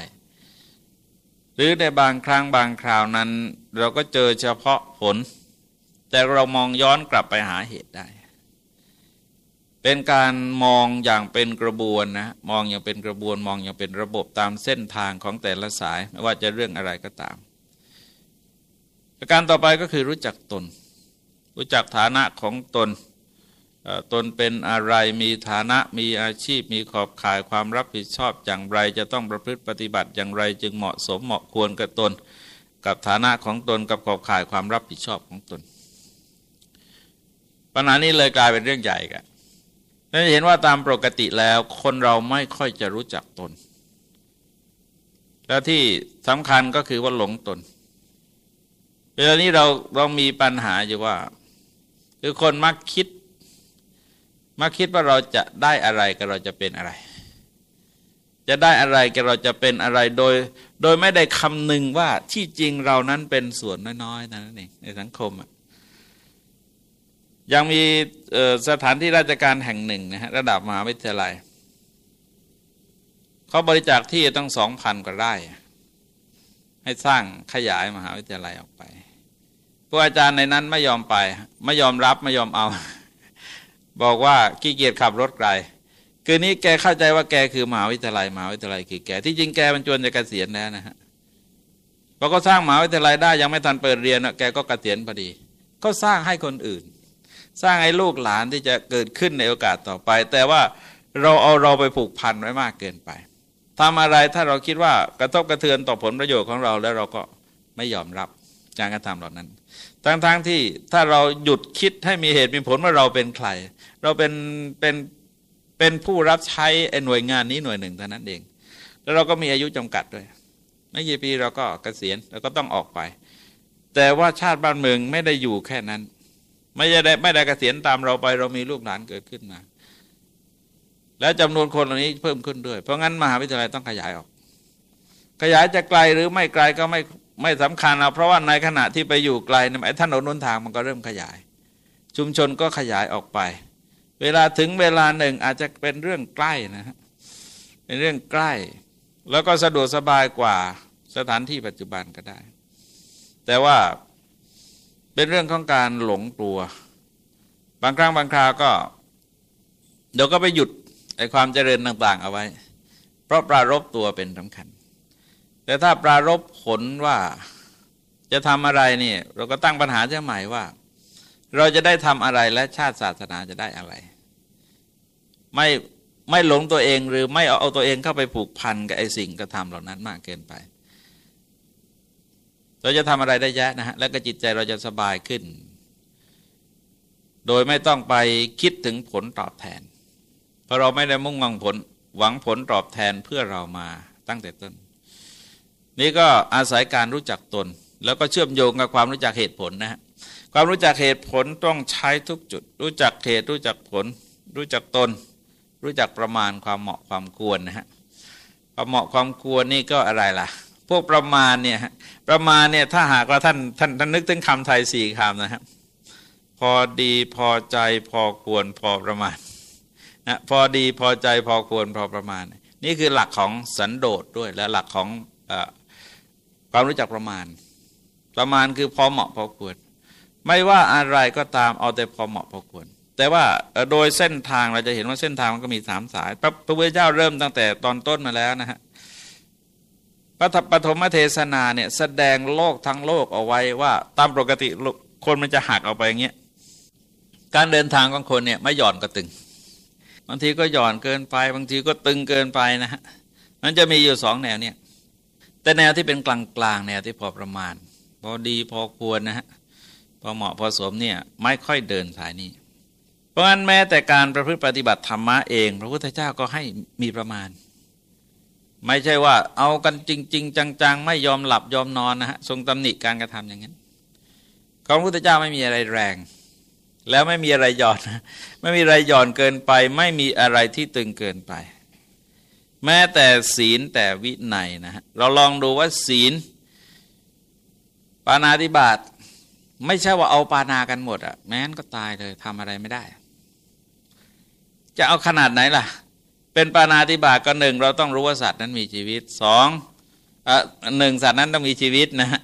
หรือในบางครั้งบางคราวนั้น เราก็เจอเฉพาะผล แต่เรามองย้อนกลับไปหาเหตุได้ เป็นการมองอย่างเป็นกระบวนนะมองอย่างเป็นกระบวนมองอย่างเป็นระบบตามเส้นทางของแต่ละสาย ไม่ว่าจะเรื่องอะไรก็ตาม ประการต่อไปก็คือรู้จักตน รู้จักฐานะของตนตนเป็นอะไรมีฐานะมีอาชีพ มีขอบข่ายความรับผิดชอบอย่างไร จะต้องประพฤติปฏิบัติอย่างไร จึงเหมาะสมเหมาะควรกับตน กับฐานะของตนกับขอบข่ายความรับผิดชอบของตน ปัญหานี้เลยกลายเป็นเรื่องใหญ่กันนั่นเห็นว่าตามปกติแล้วคนเราไม่ค่อยจะรู้จักตน แล้วที่สำคัญก็คือว่าหลงตน เวลานี้เราเรามีปัญหาอยู่ว่า คือคนมักคิดมาคิดว่าเราจะได้อะไรก็เราจะเป็นอะไร จะได้อะไรก็เราจะเป็นอะไรโดย โดยไม่ได้คำนึงว่าที่จริงเรานั้นเป็นส่วนน้อยๆนั่นเองในสังคมยังมีสถานที่ราชการแห่งหนึ่งนะฮะระดับมหาวิทยาลัยเขาบริจาคที่ตั้งสองพันกว่าไร่ให้สร้างขยายมหาวิทยาลัยออกไป ผู้อาจารย์ในนั้นไม่ยอมไป ไม่ยอมรับไม่ยอมเอา บอกว่าขี้เกียจขับรถไกล คือนี้แกเข้าใจว่าแกคือมหาวิทยาลัยมหาวิทยาลัยคือแกที่จริงแกมันจวนจะเกษียณแล้วนะฮะพอก็สร้างมหาวิทยาลัยได้ยังไม่ทันเปิดเรียนแกก็เกษียณพอดี ก็สร้างให้คนอื่น สร้างให้ลูกหลานที่จะเกิดขึ้นในโอกาสต่อไป แต่ว่าเราเอาเราไปผูกพันไว้มากเกินไปทำอะไรถ้าเราคิดว่ากระทบกระเทือนต่อผลประโยชน์ของเราแล้วเราก็ไม่ยอมรับ การกระทำเหล่านั้น ทั้งๆทที่ถ้าเราหยุดคิดให้มีเหตุมีผลว่าเราเป็นใคร เราเป็นเป็นเป็นผู้รับใช้หน่วยงานนี้หน่วยหนึ่งเท่านั้นเอง แล้วเราก็มีอายุจำกัดด้วย ไม่กี่ปีเราก็เกษียณเราก็ต้องออกไป แต่ว่าชาติบ้านเมืองไม่ได้อยู่แค่นั้น ไม่ได้ไม่ได้เกษียณตามเราไป เรามีลูกหลานเกิดขึ้นมา แล้วจำนวนคนเหล่านี้เพิ่มขึ้นด้วย เพราะงั้นมหาวิทยาลัยต้องขยายออก ขยายจะไกลหรือไม่ไกลก็ไม่ ไม่สำคัญเอาเพราะว่าในขณะที่ไปอยู่ไกลไอ้ถนนนนทางมันก็เริ่มขยาย ชุมชนก็ขยายออกไป เวลาถึงเวลาหนึ่งอาจจะเป็นเรื่องใกล้นะฮะเป็นเรื่องใกล้ แล้วก็สะดวกสบายกว่าสถานที่ปัจจุบันก็ได้ แต่ว่าเป็นเรื่องของการหลงกลัว บางครั้งบางคราวก็เดี๋ยวก็ไปหยุดไอ้ความเจริญต่าง ๆ เอาไว้ เพราะปรารบตัวเป็นสำคัญ แต่ถ้าปรารบผลว่าจะทำอะไรนี่เราก็ตั้งปัญหาเช่ใหม่ว่า เราจะได้ทำอะไรและชาติศาสนาจะได้อะไร ไม่ไม่หลงตัวเองหรือไม่เอาเอาตัวเองเข้าไปผูกพันกับไอ้สิ่งกระทำเหล่านั้นมากเกินไป เราจะทำอะไรได้แยะนะฮะแล้วก็จิตใจเราจะสบายขึ้น โดยไม่ต้องไปคิดถึงผลตอบแทน เพราะเราไม่ได้มุ่งหวังผลหวังผลตอบแทนเพื่อเรามาตั้งแต่ต้น นี่ก็อาศัยการรู้จักตน แล้วก็เชื่อมโยงกับความรู้จักเหตุผลนะฮะความรู้จักเหตุผลต้องใช้ทุกจุด รู้จักเหตุรู้จักผล รู้จักตน รู้จักประมาณความเหมาะความควรนะฮะความเหมาะความควรนี่ก็อะไรล่ะ พวกประมาณเนี่ยประมาณเนี่ยถ้าหากว่าท่านท่านท่านนึกถึงคำไทยสี่คำนะครับพอดีพอใจพอควรพอประมาณนะพอดีพอใจพอควรพอประมาณ นี่คือหลักของสันโดษด้วยและหลักของอ ความรู้จักประมาณ ประมาณคือพอเหมาะพอควร ไม่ว่าอะไรก็ตามเอาแต่พอเหมาะพอควร แต่ว่าโดยเส้นทางเราจะเห็นว่าเส้นทางมันก็มีสามสาย พระพุทธเจ้าเริ่มตั้งแต่ตอนต้นมาแล้วนะฮะพระปฐมเทศนาเนี่ยแสดงโลกทั้งโลกเอาไว้ว่าตามปกติคนมันจะหักออกไปอย่างเงี้ยการเดินทางของคนเนี่ยไม่หย่อนก็ตึงบางทีก็หย่อนเกินไป บางทีก็ตึงเกินไปนะฮะมันจะมีอยู่สองแนวเนี่ย แต่แนวที่เป็นกลางกลางแนวที่พอประมาณ พอดีพอควรนะฮะพอเหมาะพอสมเนี่ยไม่ค่อยเดินสายนี้ เพราะฉะนั้นแม้แต่การประพฤติปฏิบัติธรรมะเอง พระพุทธเจ้าก็ให้มีประมาณ ไม่ใช่ว่าเอากันจริง ๆ จัง ๆ ไม่ยอมหลับยอมนอนนะฮะทรงตำหนิการกระทำอย่างนั้นของพระพุทธเจ้าไม่มีอะไรแรง แล้วไม่มีอะไรหย่อนไม่มีอะไรหย่อนเกินไป ไม่มีอะไรที่ตึงเกินไป แม้แต่ศีลแต่วินัยนะฮะเราลองดูว่าศีล ปานาธิบาตไม่ใช่ว่าเอาปานากันหมดอะแม้นก็ตายเลยทำอะไรไม่ได้ จะเอาขนาดไหนล่ะ เป็นปานาธิบาตก็หนึ่งเราต้องรู้ว่าสัตว์นั้นมีชีวิตสองหนึ่งสัตว์นั้นต้องมีชีวิตนะฮะ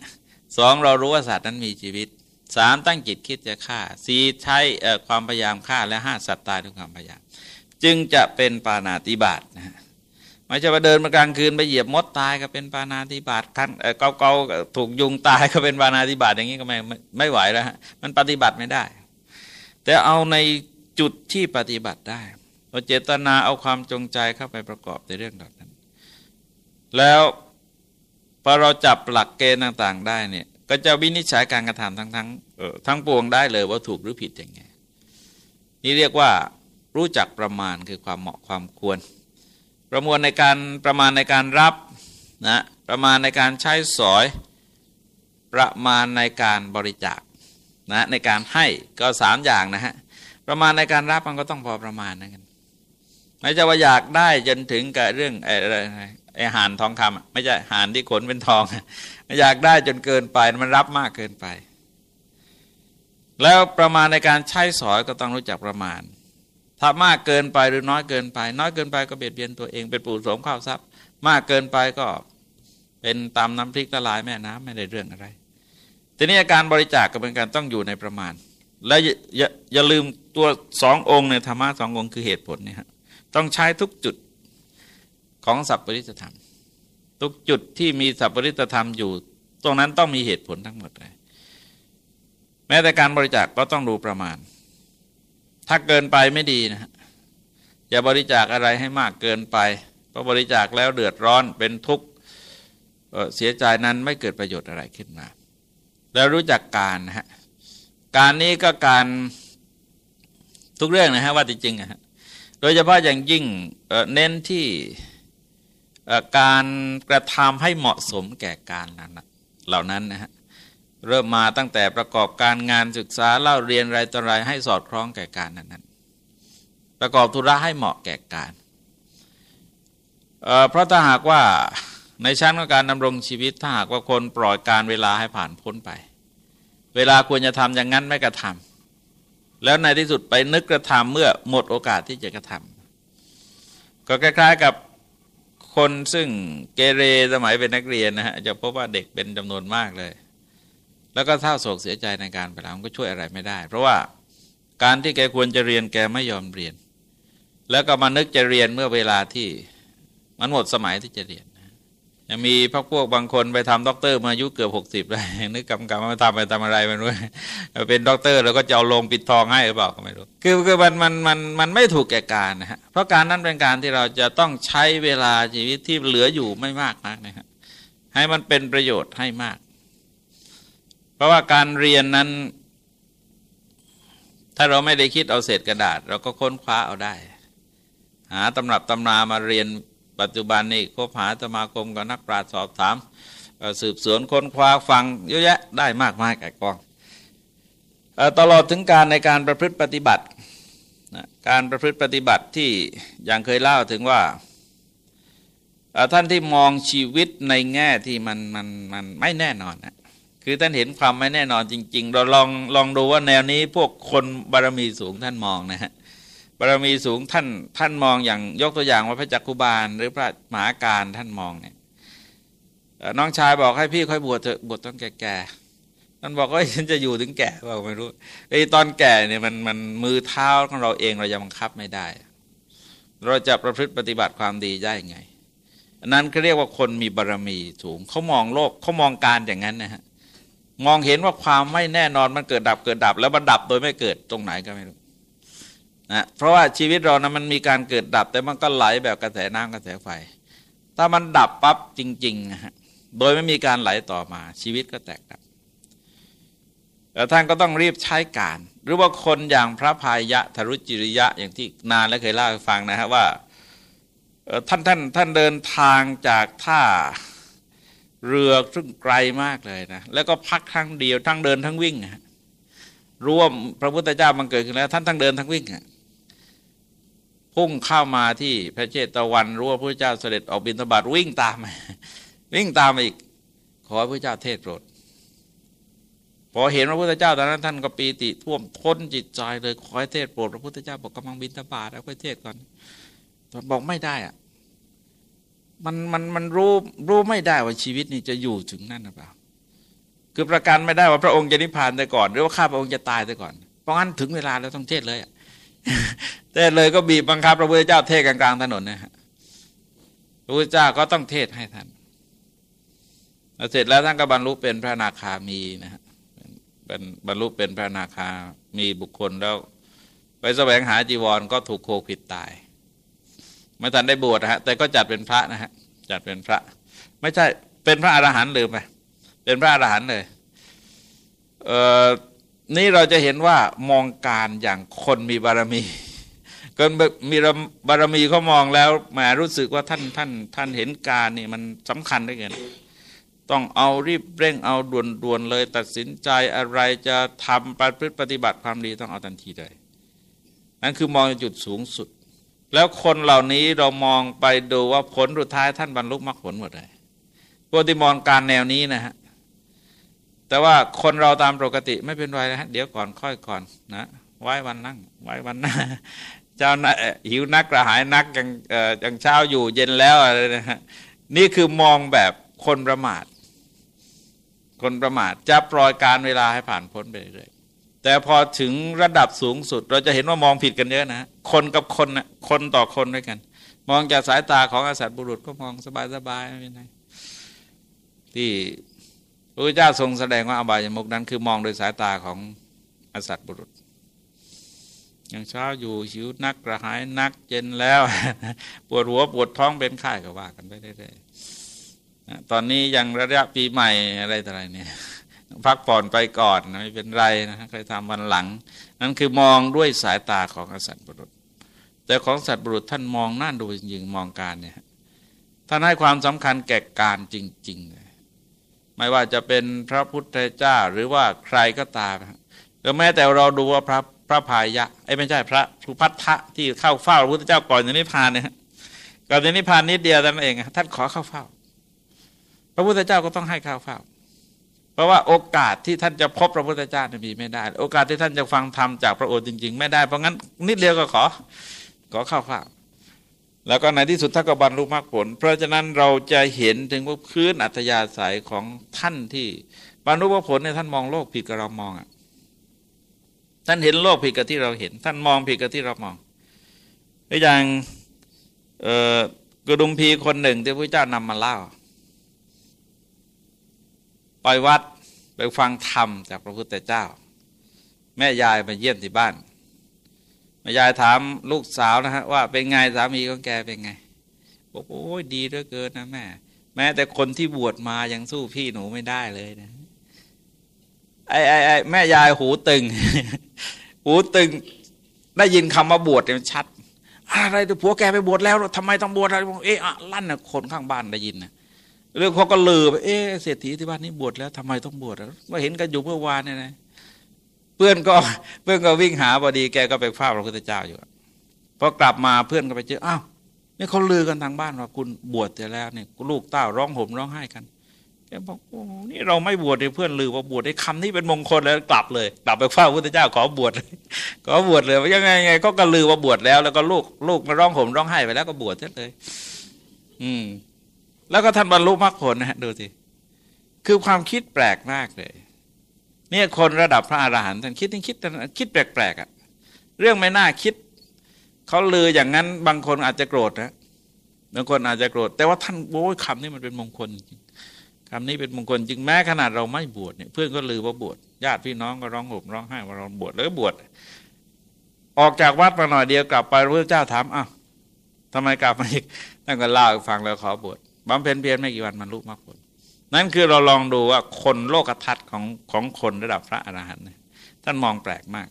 สองเรารู้ว่าสัตว์นั้นมีชีวิตสามตั้งจิตคิดจะฆ่าสี่ใช้ความพยายามฆ่าและห้าสัตว์ตายด้วยความพยายาม จึงจะเป็นปานาติบาตนะฮะ ไม่ใช่ว่าเดินมากลางคืนไปเหยียบมดตายก็เป็นปานาติบาตคันเกาเกาถูกยุงตายก็เป็นปานาติบาตอย่างนี้ก็ไม่ไม่ไหวแล้วฮะมันปฏิบัติไม่ได้ แต่เอาในจุดที่ปฏิบัติได้เราเจตนาเอาความจงใจเข้าไปประกอบในเรื่องแบบนั้น แล้วพอเราจับหลักเกณฑ์ต่างๆ ได้เนี่ยก็จะวินิจฉัยการกระทำทั้งทั้งทั้งปวงได้เลยว่าถูกหรือผิดอย่างไงนี่เรียกว่ารู้จักประมาณคือความเหมาะความควร ประมวลในการประมาณในการรับนะประมาณในการใช้สอย ประมาณในการบริจาคนะในการให้ก็สามอย่างนะฮะประมาณในการรับมันก็ต้องพอประมาณนะกันไม่ใช่ว่าอยากได้จนถึงกับเรื่องอะไรไอหานทองคำไม่ใช่หานที่ขนเป็นทองอยากได้จนเกินไปมันรับมากเกินไป แล้วประมาณในการใช้สอยก็ต้องรู้จักประมาณ ถ้ามากเกินไปหรือน้อยเกินไป น้อยเกินไปก็เบียดเบียนตัวเองเป็นปู่สมข้าวทรัพย์ มากเกินไปก็เป็นตามน้ำพริกละลายแม่น้ำไม่ได้เรื่องอะไรทีนี้อาการบริจาคก็เป็นการต้องอยู่ในประมาณ และอย่าอย่าลืมตัวสององค์ในธรรมะสององค์คือเหตุผลเนี่ยต้องใช้ทุกจุดของสัพปริสธรรม ทุกจุดที่มีสัพปริตธรรมอยู่ ตรงนั้นต้องมีเหตุผลทั้งหมดเลยแม้แต่การบริจาคก็ต้องดูประมาณ ถ้าเกินไปไม่ดีนะอย่าบริจาคอะไรให้มากเกินไป เพราะบริจาคแล้วเดือดร้อนเป็นทุกข์เสียใจนั้นไม่เกิดประโยชน์อะไรขึ้นมา แล้วรู้จักการนะฮะการนี้ก็การทุกเรื่องนะฮะว่าจริงๆนะฮะโดยเฉพาะอย่างยิ่งเน้นที่การกระทำให้เหมาะสมแก่การนั้นเหล่านั้นนะฮะ เริ่มมาตั้งแต่ประกอบการงานศึกษาเล่าเรียนอะไรต่ออะไรให้สอดคล้องแก่การนั้นๆ ประกอบธุระให้เหมาะแก่การเพราะถ้าหากว่าในชั้นของการดำรงชีวิตถ้าหากว่าคนปล่อยการเวลาให้ผ่านพ้นไป เวลาควรจะทำอย่างนั้นไม่กระทำแล้วในที่สุดไปนึกกระทำเมื่อหมดโอกาสที่จะกระทำก็คล้าย ๆกับคนซึ่งเกเรสมัยเป็นนักเรียนนะฮะจะพบว่าเด็กเป็นจำนวนมากเลย แล้วก็เศร้าโศกเสียใจในการไปทำก็ช่วยอะไรไม่ได้ เพราะว่าการที่แกควรจะเรียนแกไม่ยอมเรียน แล้วก็มานึกจะเรียนเมื่อเวลาที่มันหมดสมัยที่จะเรียนยังมีพวกพวกบางคนไปทำด็อกเตอร์มาอายุเกือบหกสิบเลยนึกกำกำมาทำไปทำอะไรไม่รู้เป็นด็อกเตอร์แล้วก็จะเอาโลงปิดทองให้หรือเปล่าก็ไม่รู้คือคือมันมันมันมันไม่ถูกแก่กาลนะฮะเพราะกาลนั้นเป็นการที่เราจะต้องใช้เวลาชีวิตที่เหลืออยู่ไม่มากนักนะฮะให้มันเป็นประโยชน์ให้มาก เพราะว่าการเรียนนั้น ถ้าเราไม่ได้คิดเอาเศษกระดาษ เราก็ค้นคว้าเอาได้ หาตำรับตำนามาเรียนปัจจุบันนี้คบหาสมาคมกับนักปราชญ์สอบถาม สืบสวนค้นคว้าฟังเยอะแยะได้มากมายแก่กองตลอดถึงการในการประพฤติปฏิบัติการประพฤติปฏิบัติที่อย่างเคยเล่าถึงว่าท่านที่มองชีวิตในแง่ที่มันมันมันไม่แน่นอนนะ คือท่านเห็นความไม่แน่นอนจริง ๆ เราลองลองดูว่าแนวนี้พวกคนบารมีสูงท่านมองนะฮะบารมีสูงท่านท่านมองอย่างยกตัวอย่างว่าพระจักคุบาล หรือพระมหาการท่านมองเนี่ยน้องชายบอกให้พี่ค่อยบวชเถอะบวชตอนแก่ๆท่านบอกว่าฉันจะอยู่ถึงแก่บอกไม่รู้ไอ้ตอนแก่เนี่ยมันมันมือเท้าของเราเองเราจะบังคับไม่ได้ เราจะประพฤติปฏิบัติความดีได้ยังไง นั้นเขาเรียกว่าคนมีบารมีสูงเขามองโลกเขามองการอย่างนั้นนะฮะ มองเห็นว่าความไม่แน่นอนมันเกิดดับเกิดดับ แล้วมันดับโดยไม่เกิดตรงไหนก็ไม่รู้นะเพราะว่าชีวิตเรานะมันมีการเกิดดับ แต่มันก็ไหลแบบกระแสน้ำกระแสไฟ ถ้ามันดับปั๊บจริงๆนะฮะโดยไม่มีการไหลต่อมา ชีวิตก็แตกดับแล้วท่านก็ต้องรีบใช้การ หรือว่าคนอย่างพระพายะธรุจิริยะอย่างที่นานแล้วเคยเล่าให้ฟังนะฮะว่าท่านท่านท่านเดินทางจากท่า เรือซึ่งไกลมากเลยนะแล้วก็พักครั้งเดียวทั้งเดินทั้งวิ่งร่วมพระพุทธเจ้ามันเกิดขึ้นแล้ว ท่านทั้งเดินทั้งวิ่งพุ่งเข้ามาที่พระเจตวันรู้ว่าพระเจ้าเสด็จออกบิณฑบาตวิ่งตามวิ่งตามอีก ขอพระเจ้าเทศโปรดพอเห็นพระพุทธเจ้าตอนนั้นท่านก็ปีติท่วมท้นจิตใจเลยขอให้เทศโปรดพระพุทธเจ้าบอกกำลังบิณฑบาตแล้วค่อยเทศก่อนบอกไม่ได้อะ มันมันมันรู้รู้ไม่ได้ว่าชีวิตนี้จะอยู่ถึงนั่นหรือเปล่า คือประกันไม่ได้ว่าพระองค์จะนิพพานแต่ก่อน หรือว่าข้าพระองค์จะตายแต่ก่อน เพราะงั้นถึงเวลาแล้วต้องเทศเลยเทศเลยก็บีบบังคับพระพุทธเจ้าเทศกลางๆถนนนะฮะพระพุทธเจ้าก็ต้องเทศให้ท่านเสร็จแล้วท่านก็บรรลุเป็นพระนาคามีนะฮะเป็นบรรลุเป็นพระนาคามีบุคคลแล้ว ไปแสวงหาจีวรก็ถูกโควิดตาย ไม่ทันได้บวชนะฮะแต่ก็จัดเป็นพระนะฮะจัดเป็นพระ ไม่ใช่เป็นพระอรหันต์ลืมไปเป็นพระอรหันต์เลยเอ่อนี่เราจะเห็นว่ามองการอย่างคนมีบารมีก็มีบารมีเขามองแล้วแหมรู้สึกว่าท่านท่านท่านเห็นการนี่มันสำคัญได้เกินต้องเอารีบเร่งเอาด่วนๆเลย ตัดสินใจอะไรจะทำปฏิบัติความดีต้องเอาทันทีเลยนั่นคือมองจุดสูงสุด แล้วคนเหล่านี้เรามองไปดูว่าผลสุดท้ายท่านบรรลุมรรคผลหมดเลยปกติมองการแนวนี้นะฮะแต่ว่าคนเราตามปกติไม่เป็นไรนะฮะเดี๋ยวก่อนค่อยก่อนนะไว้วันนั่งไว้วันหน้าเจ้าหิวนักกระหายนักยังยังเช้าอยู่เย็นแล้วอะไรนะฮะนี่คือมองแบบคนประมาท คนประมาทจะปล่อยการเวลาให้ผ่านพ้นไปเรื่อย แต่พอถึงระดับสูงสุด เราจะเห็นว่ามองผิดกันเยอะนะคนกับคนนะคนต่อคนด้วยกัน มองจากสายตาของอาสัตบุรุษก็มองสบายสบายไม่เป็นไรที่พระเจ้าทรงแสดงว่าอบายมุกนั้น คือมองโดยสายตาของอสัตบุรุษอย่างเช้าอยู่หิวนักกระหายนักเย็นแล้ว ปวดหัวปวดท้องเป็นไข้ก็ว่ากันไปเรื่อยๆตอนนี้ยังระยะปีใหม่อะไรต่ออะไรเนี่ย พักผ่อนไปก่อนไม่เป็นไรนะใครทำวันหลัง นั่นคือมองด้วยสายตาของสัตว์บุรุษ แต่ของสัตว์บุรุษท่านมองน่าดูจริงๆมองการเนี่ยท่านให้ความสำคัญแก่การจริงๆเลยไม่ว่าจะเป็นพระพุทธเจ้าหรือว่าใครก็ตามหรือแม้แต่เราดูว่าพระพระพายะไอ้ไม่ใช่พระภูพัทธะที่เข้าเฝ้าพระพุทธเจ้าก่อนจะนิพพานเนี่ยก่อนจะนิพพานนิดเดียวแต่นั่นเองท่านขอเข้าเฝ้า พระพุทธเจ้าก็ต้องให้เข้าเฝ้า เพราะว่าโอกาสที่ท่านจะพบพระพุทธเจ้ามีไม่ได้ โอกาสที่ท่านจะฟังธรรมจากพระโอษฐ์จริง ๆ ไม่ได้เพราะงั้นนิดเดียวก็ขอขอเข้าฝ้าแล้วก็ในที่สุดท่านก็บรรลุมรรคผล เพราะฉะนั้นเราจะเห็นถึงว่าพื้นอัตยาศัยของท่านที่บรรลุมรรคผลเนี่ยท่านมองโลกผิดกับเรามองอะท่านเห็นโลกผิดกับที่เราเห็น ท่านมองผิดกับที่เรามองอย่างกระดุมพีคนหนึ่งที่พระเจ้านำมาเล่า ไปวัดไปฟังธรรมจากพระพุทธเจ้า แม่ยายมาเยี่ยมที่บ้านแม่ยายถามลูกสาวนะฮะว่าเป็นไงสามีของแกเป็นไง บอกโอ้ยดีเหลือเกินนะแม่ แม้แต่คนที่บวชมายังสู้พี่หนูไม่ได้เลยนะไอ้ไอ้ไอ้แม่ยายหูตึง หูตึง ได้ยินคำว่าบวชเนี่ยชัด อะไรตัวผัวแกไปบวชแล้วทำไมต้องบวชอะไรเอ๊ะลั่นนะคนข้างบ้านได้ยินนะ เรื่องเขาก็ลือไปเอ๊เศรษฐีที่บ้านนี้บวชแล้วทำไมต้องบวชว่าเห็นกันอยู่เมื่อวานเนี่ยนะเพื่อนก็เพื่อนก็วิ่งหาพอดีแกก็ไปเฝ้าพระพุทธเจ้าอยู่พอกลับมาเพื่อนก็ไปเจออ้าวนี่เขาลือกันทางบ้านว่าคุณบวชเสร็จแล้วเนี่ยลูกเต้าร้องห่มร้องไห้กันแกบอกโอ้นี่เราไม่บวชเลยเพื่อนลือว่าบวชได้คำนี้เป็นมงคลแล้วกลับเลยกลับไปเฝ้าพระพุทธเจ้าขอบวชเลยขอบวชเลยยังไงไงก็กระลือว่าบวชแล้ว แล้วก็ลูกลูกมาร้องห่มร้องไห้ไปแล้วก็บวชเสร็จเลย อืม แล้วก็ท่านบรรลุมรรคผลนะฮะดูสิคือความคิดแปลกมากเลย เนี่ยคนระดับพระอรหันต์ท่านคิดท่านคิดท่านคิดแปลกๆอะ่ะเรื่องไม่น่าคิดเขาลืออย่างนั้นบางคนอาจจะโกรธนะบางคนอาจจะโกรธแต่ว่าท่านโอ้ยคำนี้มันเป็นมงคลจริงคำนี้เป็นมงคลจริงแม้ขนาดเราไม่บวชเนี่ย เพื่อนก็ลือว่าบวชญาติพี่น้องก็ร้องห่มร้องไห้ว่าเราบวชแล้วบวชออกจากวัดมาหน่อยเดียวกลับไปพระเจ้าถามอ้าวทำไมกลับมาอีกท่านก็เล่าฟังแล้วขอบวช บำเพ็ญเพียรไม่กี่วันมันรู้มากผลนั่นคือเราลองดูว่าคนโลกทัศน์ของของคนระดับพระอรหันต์ท่านมองแปลกมาก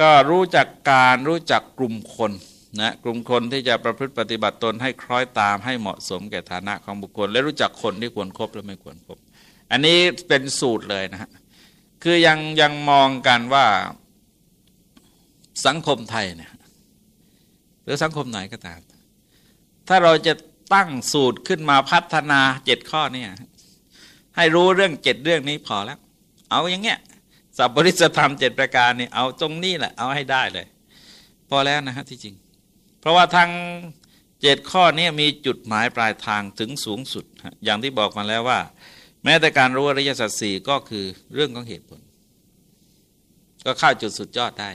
ก็รู้จักการรู้จักกลุ่มคนนะกลุ่มคนที่จะประพฤติปฏิบัติตนให้คล้อยตามให้เหมาะสมแก่ฐานะของบุคคล และรู้จักคนที่ควรครบและไม่ควรครบอันนี้เป็นสูตรเลยนะฮะคือยังยังมองกันว่าสังคมไทยเนี่ยหรือสังคมไหนก็ตาม ถ้าเราจะ ตั้งสูตรขึ้นมาพัฒนาเจ็ดข้อเนี่ย ให้รู้เรื่องเจ็ดเรื่องนี้พอแล้ว เอาอย่างเงี้ยสัพปริสธรรมเจ็ดประการนี่เอาตรงนี้แหละเอาให้ได้เลย พอแล้วนะฮะที่จริง เพราะว่าทั้งเจ็ดข้อนี้มีจุดหมายปลายทางถึงสูงสุด อย่างที่บอกมาแล้วว่า แม้แต่การรู้อริยสัจสี่ก็คือเรื่องของเหตุผล ก็เข้าจุดสุดยอดได้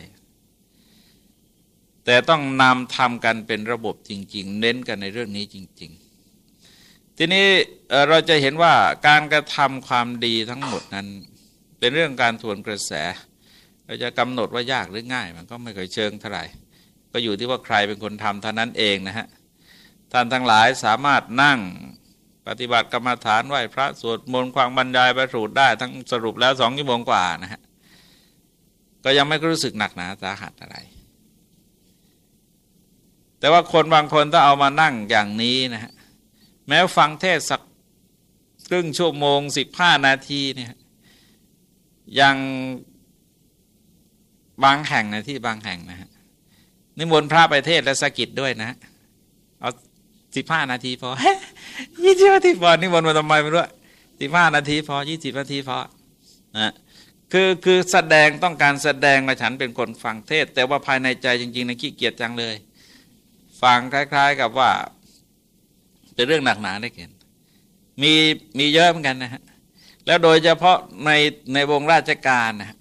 แต่ต้องนำทำกันเป็นระบบจริง ๆ เน้นกันในเรื่องนี้จริง ๆ ทีนี้เราจะเห็นว่าการกระทำความดีทั้งหมดนั้น เป็นเรื่องการทวนกระแส เราจะกำหนดว่ายากหรือง่าย มันก็ไม่เคยเชิงเท่าไหร่ ก็อยู่ที่ว่าใครเป็นคนทำเท่านั้นเองนะฮะท่านทั้งหลายสามารถนั่งปฏิบัติกรรมฐานไหว้พระสวดมนต์ความบรรยายประสูตรได้ทั้งสรุปแล้วสองชั่วโมงกว่านะฮะก็ยังไม่รู้สึกหนักหนาสาหัสอะไร แต่ว่าคนบางคนถ้าเอามานั่งอย่างนี้นะฮะแม้ฟังเทศสักครึ่งชั่วโมงสิบห้านาทีเนี่ยยังบางแห่งนะที่บางแห่งนะฮะนิมนต์พระไปเทศและสกิดด้วยนะเอาสิบห้านาทีพอยี่สิบนาทีพอนิมนต์มาทำไมไม่รู้สิบห้านาทีพอยี่สิบนาทีพอนะคือคือแสดงต้องการแสดงมาฉันเป็นคนฟังเทศ แต่ว่าภายในใจจริงๆนะขี้เกียจจังเลย ฟังคล้าย ๆ กับว่า เป็นเรื่องหนักหนาได้เกินมีมีเยอะเหมือนกันนะฮะแล้วโดยเฉพาะในในวงราชการนะ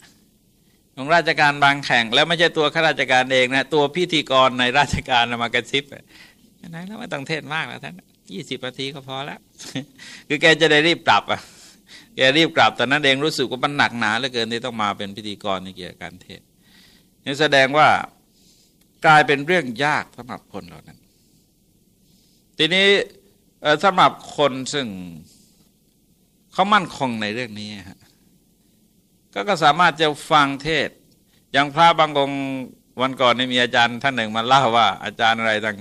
วงราชการบางแข่ง แล้วไม่ใช่ตัวข้าราชการเองนะตัวพิธีกรในราชการมากระซิบนะแล้วไม่ต้องเทศมากแล้วท่านยี่สิบนาทีก็พอแล้วคือแกจะได้รีบปรับอะแกรีบกลับแต่นั้นเองรู้สึกว่ามันหนักหนาเหลือเกินที่ต้องมาเป็นพิธีกรในเกี่ยวกับการเทศนี่แสดงว่า กลายเป็นเรื่องยากสำหรับคนเหล่านั้น ทีนี้สำหรับคนซึ่งเขามั่นคงในเรื่องนี้ฮะก็ก็สามารถจะฟังเทศ อย่างพระบางองค์วันก่อนนี่มีอาจารย์ท่านหนึ่งมาเล่าว่า อาจารย์อะไรทาง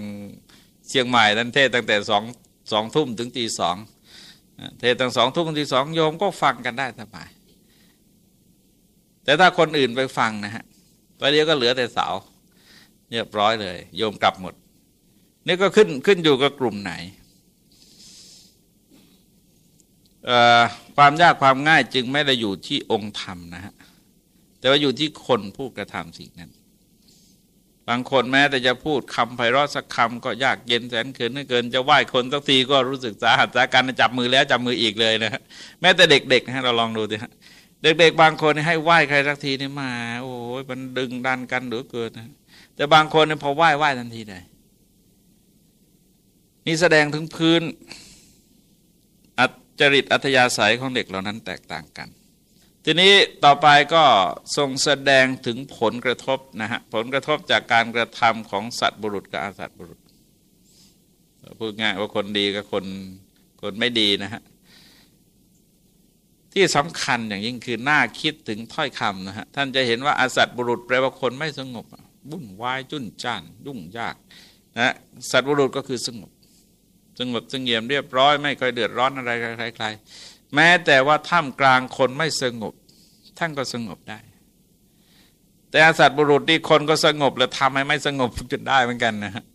เชียงใหม่ท่านเทศตั้งแต่สองสองทุ่มถึงตีสองเทศตั้งสองทุ่มถึงตีสองโยมก็ฟังกันได้สบาย แต่ถ้าคนอื่นไปฟังนะฮะประเดี๋ยวก็เหลือแต่เสา เรียบร้อยเลย โยมกลับหมดนี่ก็ขึ้นขึ้นอยู่กับกลุ่มไหนความยากความง่ายจึงไม่ได้อยู่ที่องค์ธรรมนะฮะแต่ว่าอยู่ที่คนผู้กระทำสิ่งนั้น บางคนแม้แต่จะพูดคำไพเราะสักคำก็ยากเย็นแสนเขินเกิน จะไหว้คนสักทีก็รู้สึกสาหัสสาการจับมือแล้วจับมืออีกเลยนะฮะแม้แต่เด็กๆนะเราลองดูดิฮะเด็กๆ บางคนให้ไหว้ใครสักทีนี่มา โอ้ยมันดึงดันกันเหลือเกินนะ แต่บางคนเนี่ยพอไหว้ไหว้ทันทีเลยนี่แสดงถึงพื้นอัจริตอัธยาศัยของเด็กเหล่านั้นแตกต่างกัน ทีนี้ต่อไปก็ทรงแสดงถึงผลกระทบนะฮะผลกระทบจากการกระทำของสัตว์บุรุษกับอาสัตว์บุรุษพูดง่ายว่าคนดีกับคนคนไม่ดีนะฮะที่สำคัญอย่างยิ่งคือหน้าคิดถึงถ้อยคำนะฮะท่านจะเห็นว่าอาสัตว์บุรุษแปลว่าคนไม่สงบ วุ่นวายจุนจ้านยุ่งยากนะสัตว์บุรุษก็คือสงบสงบสงเงียมเรียบร้อยไม่ค่อยเดือดร้อนอะไรใครๆแม้แต่ว่าท่ามกลางคนไม่สงบ ท่านก็สงบได้ แต่สัตว์บุรุษที่คนก็สงบ แล้วทำให้ไม่สงบจนได้เหมือนกันนะฮะ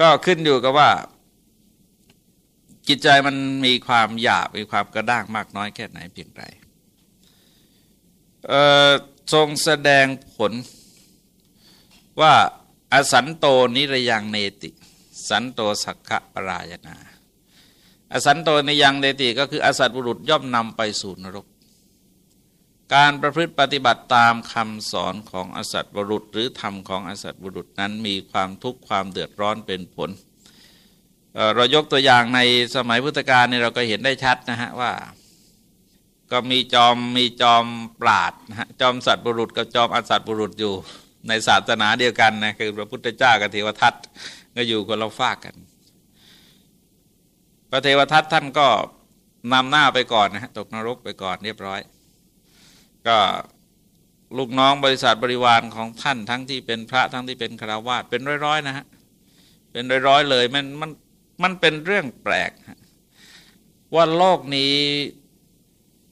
ก็ขึ้นอยู่กับว่า จิตใจมันมีความหยาบมีความกระด้างมากน้อยแค่ไหนเพียงไรทรงแสดงผล ว่าอสันโตนิรยังเนติ สันโตสักขะปรายนา อสันโตนิยังเนติก็คืออสัตบุรุษย่อมนำไปสู่นรก การประพฤติปฏิบัติตามคำสอนของอสัตบุรุษ หรือธรรมของอสัตบุรุษนั้นมีความทุกข์ความเดือดร้อนเป็นผลเรายกตัวอย่างในสมัยพุทธกาลเนี่ยเราก็เห็นได้ชัดนะฮะว่า ก็มีจอมมีจอมปราดนะฮะจอมสัตบุรุษกับจอมอสัตบุรุษอยู่ ในศาสนาเดียวกันนะคือพระพุทธเจ้ากับเทวทัตก็อยู่คนละฝากกัน พระเทวทัตท่านก็นำหน้าไปก่อนนะฮะตกนรกไปก่อนเรียบร้อย ก็ลูกน้องบริษัทบริวารของท่านทั้งที่เป็นพระทั้งที่เป็นคราวาสเป็นร้อยๆนะฮะเป็นร้อยๆเลยมันมันมันเป็นเรื่องแปลก ว่าโลกนี้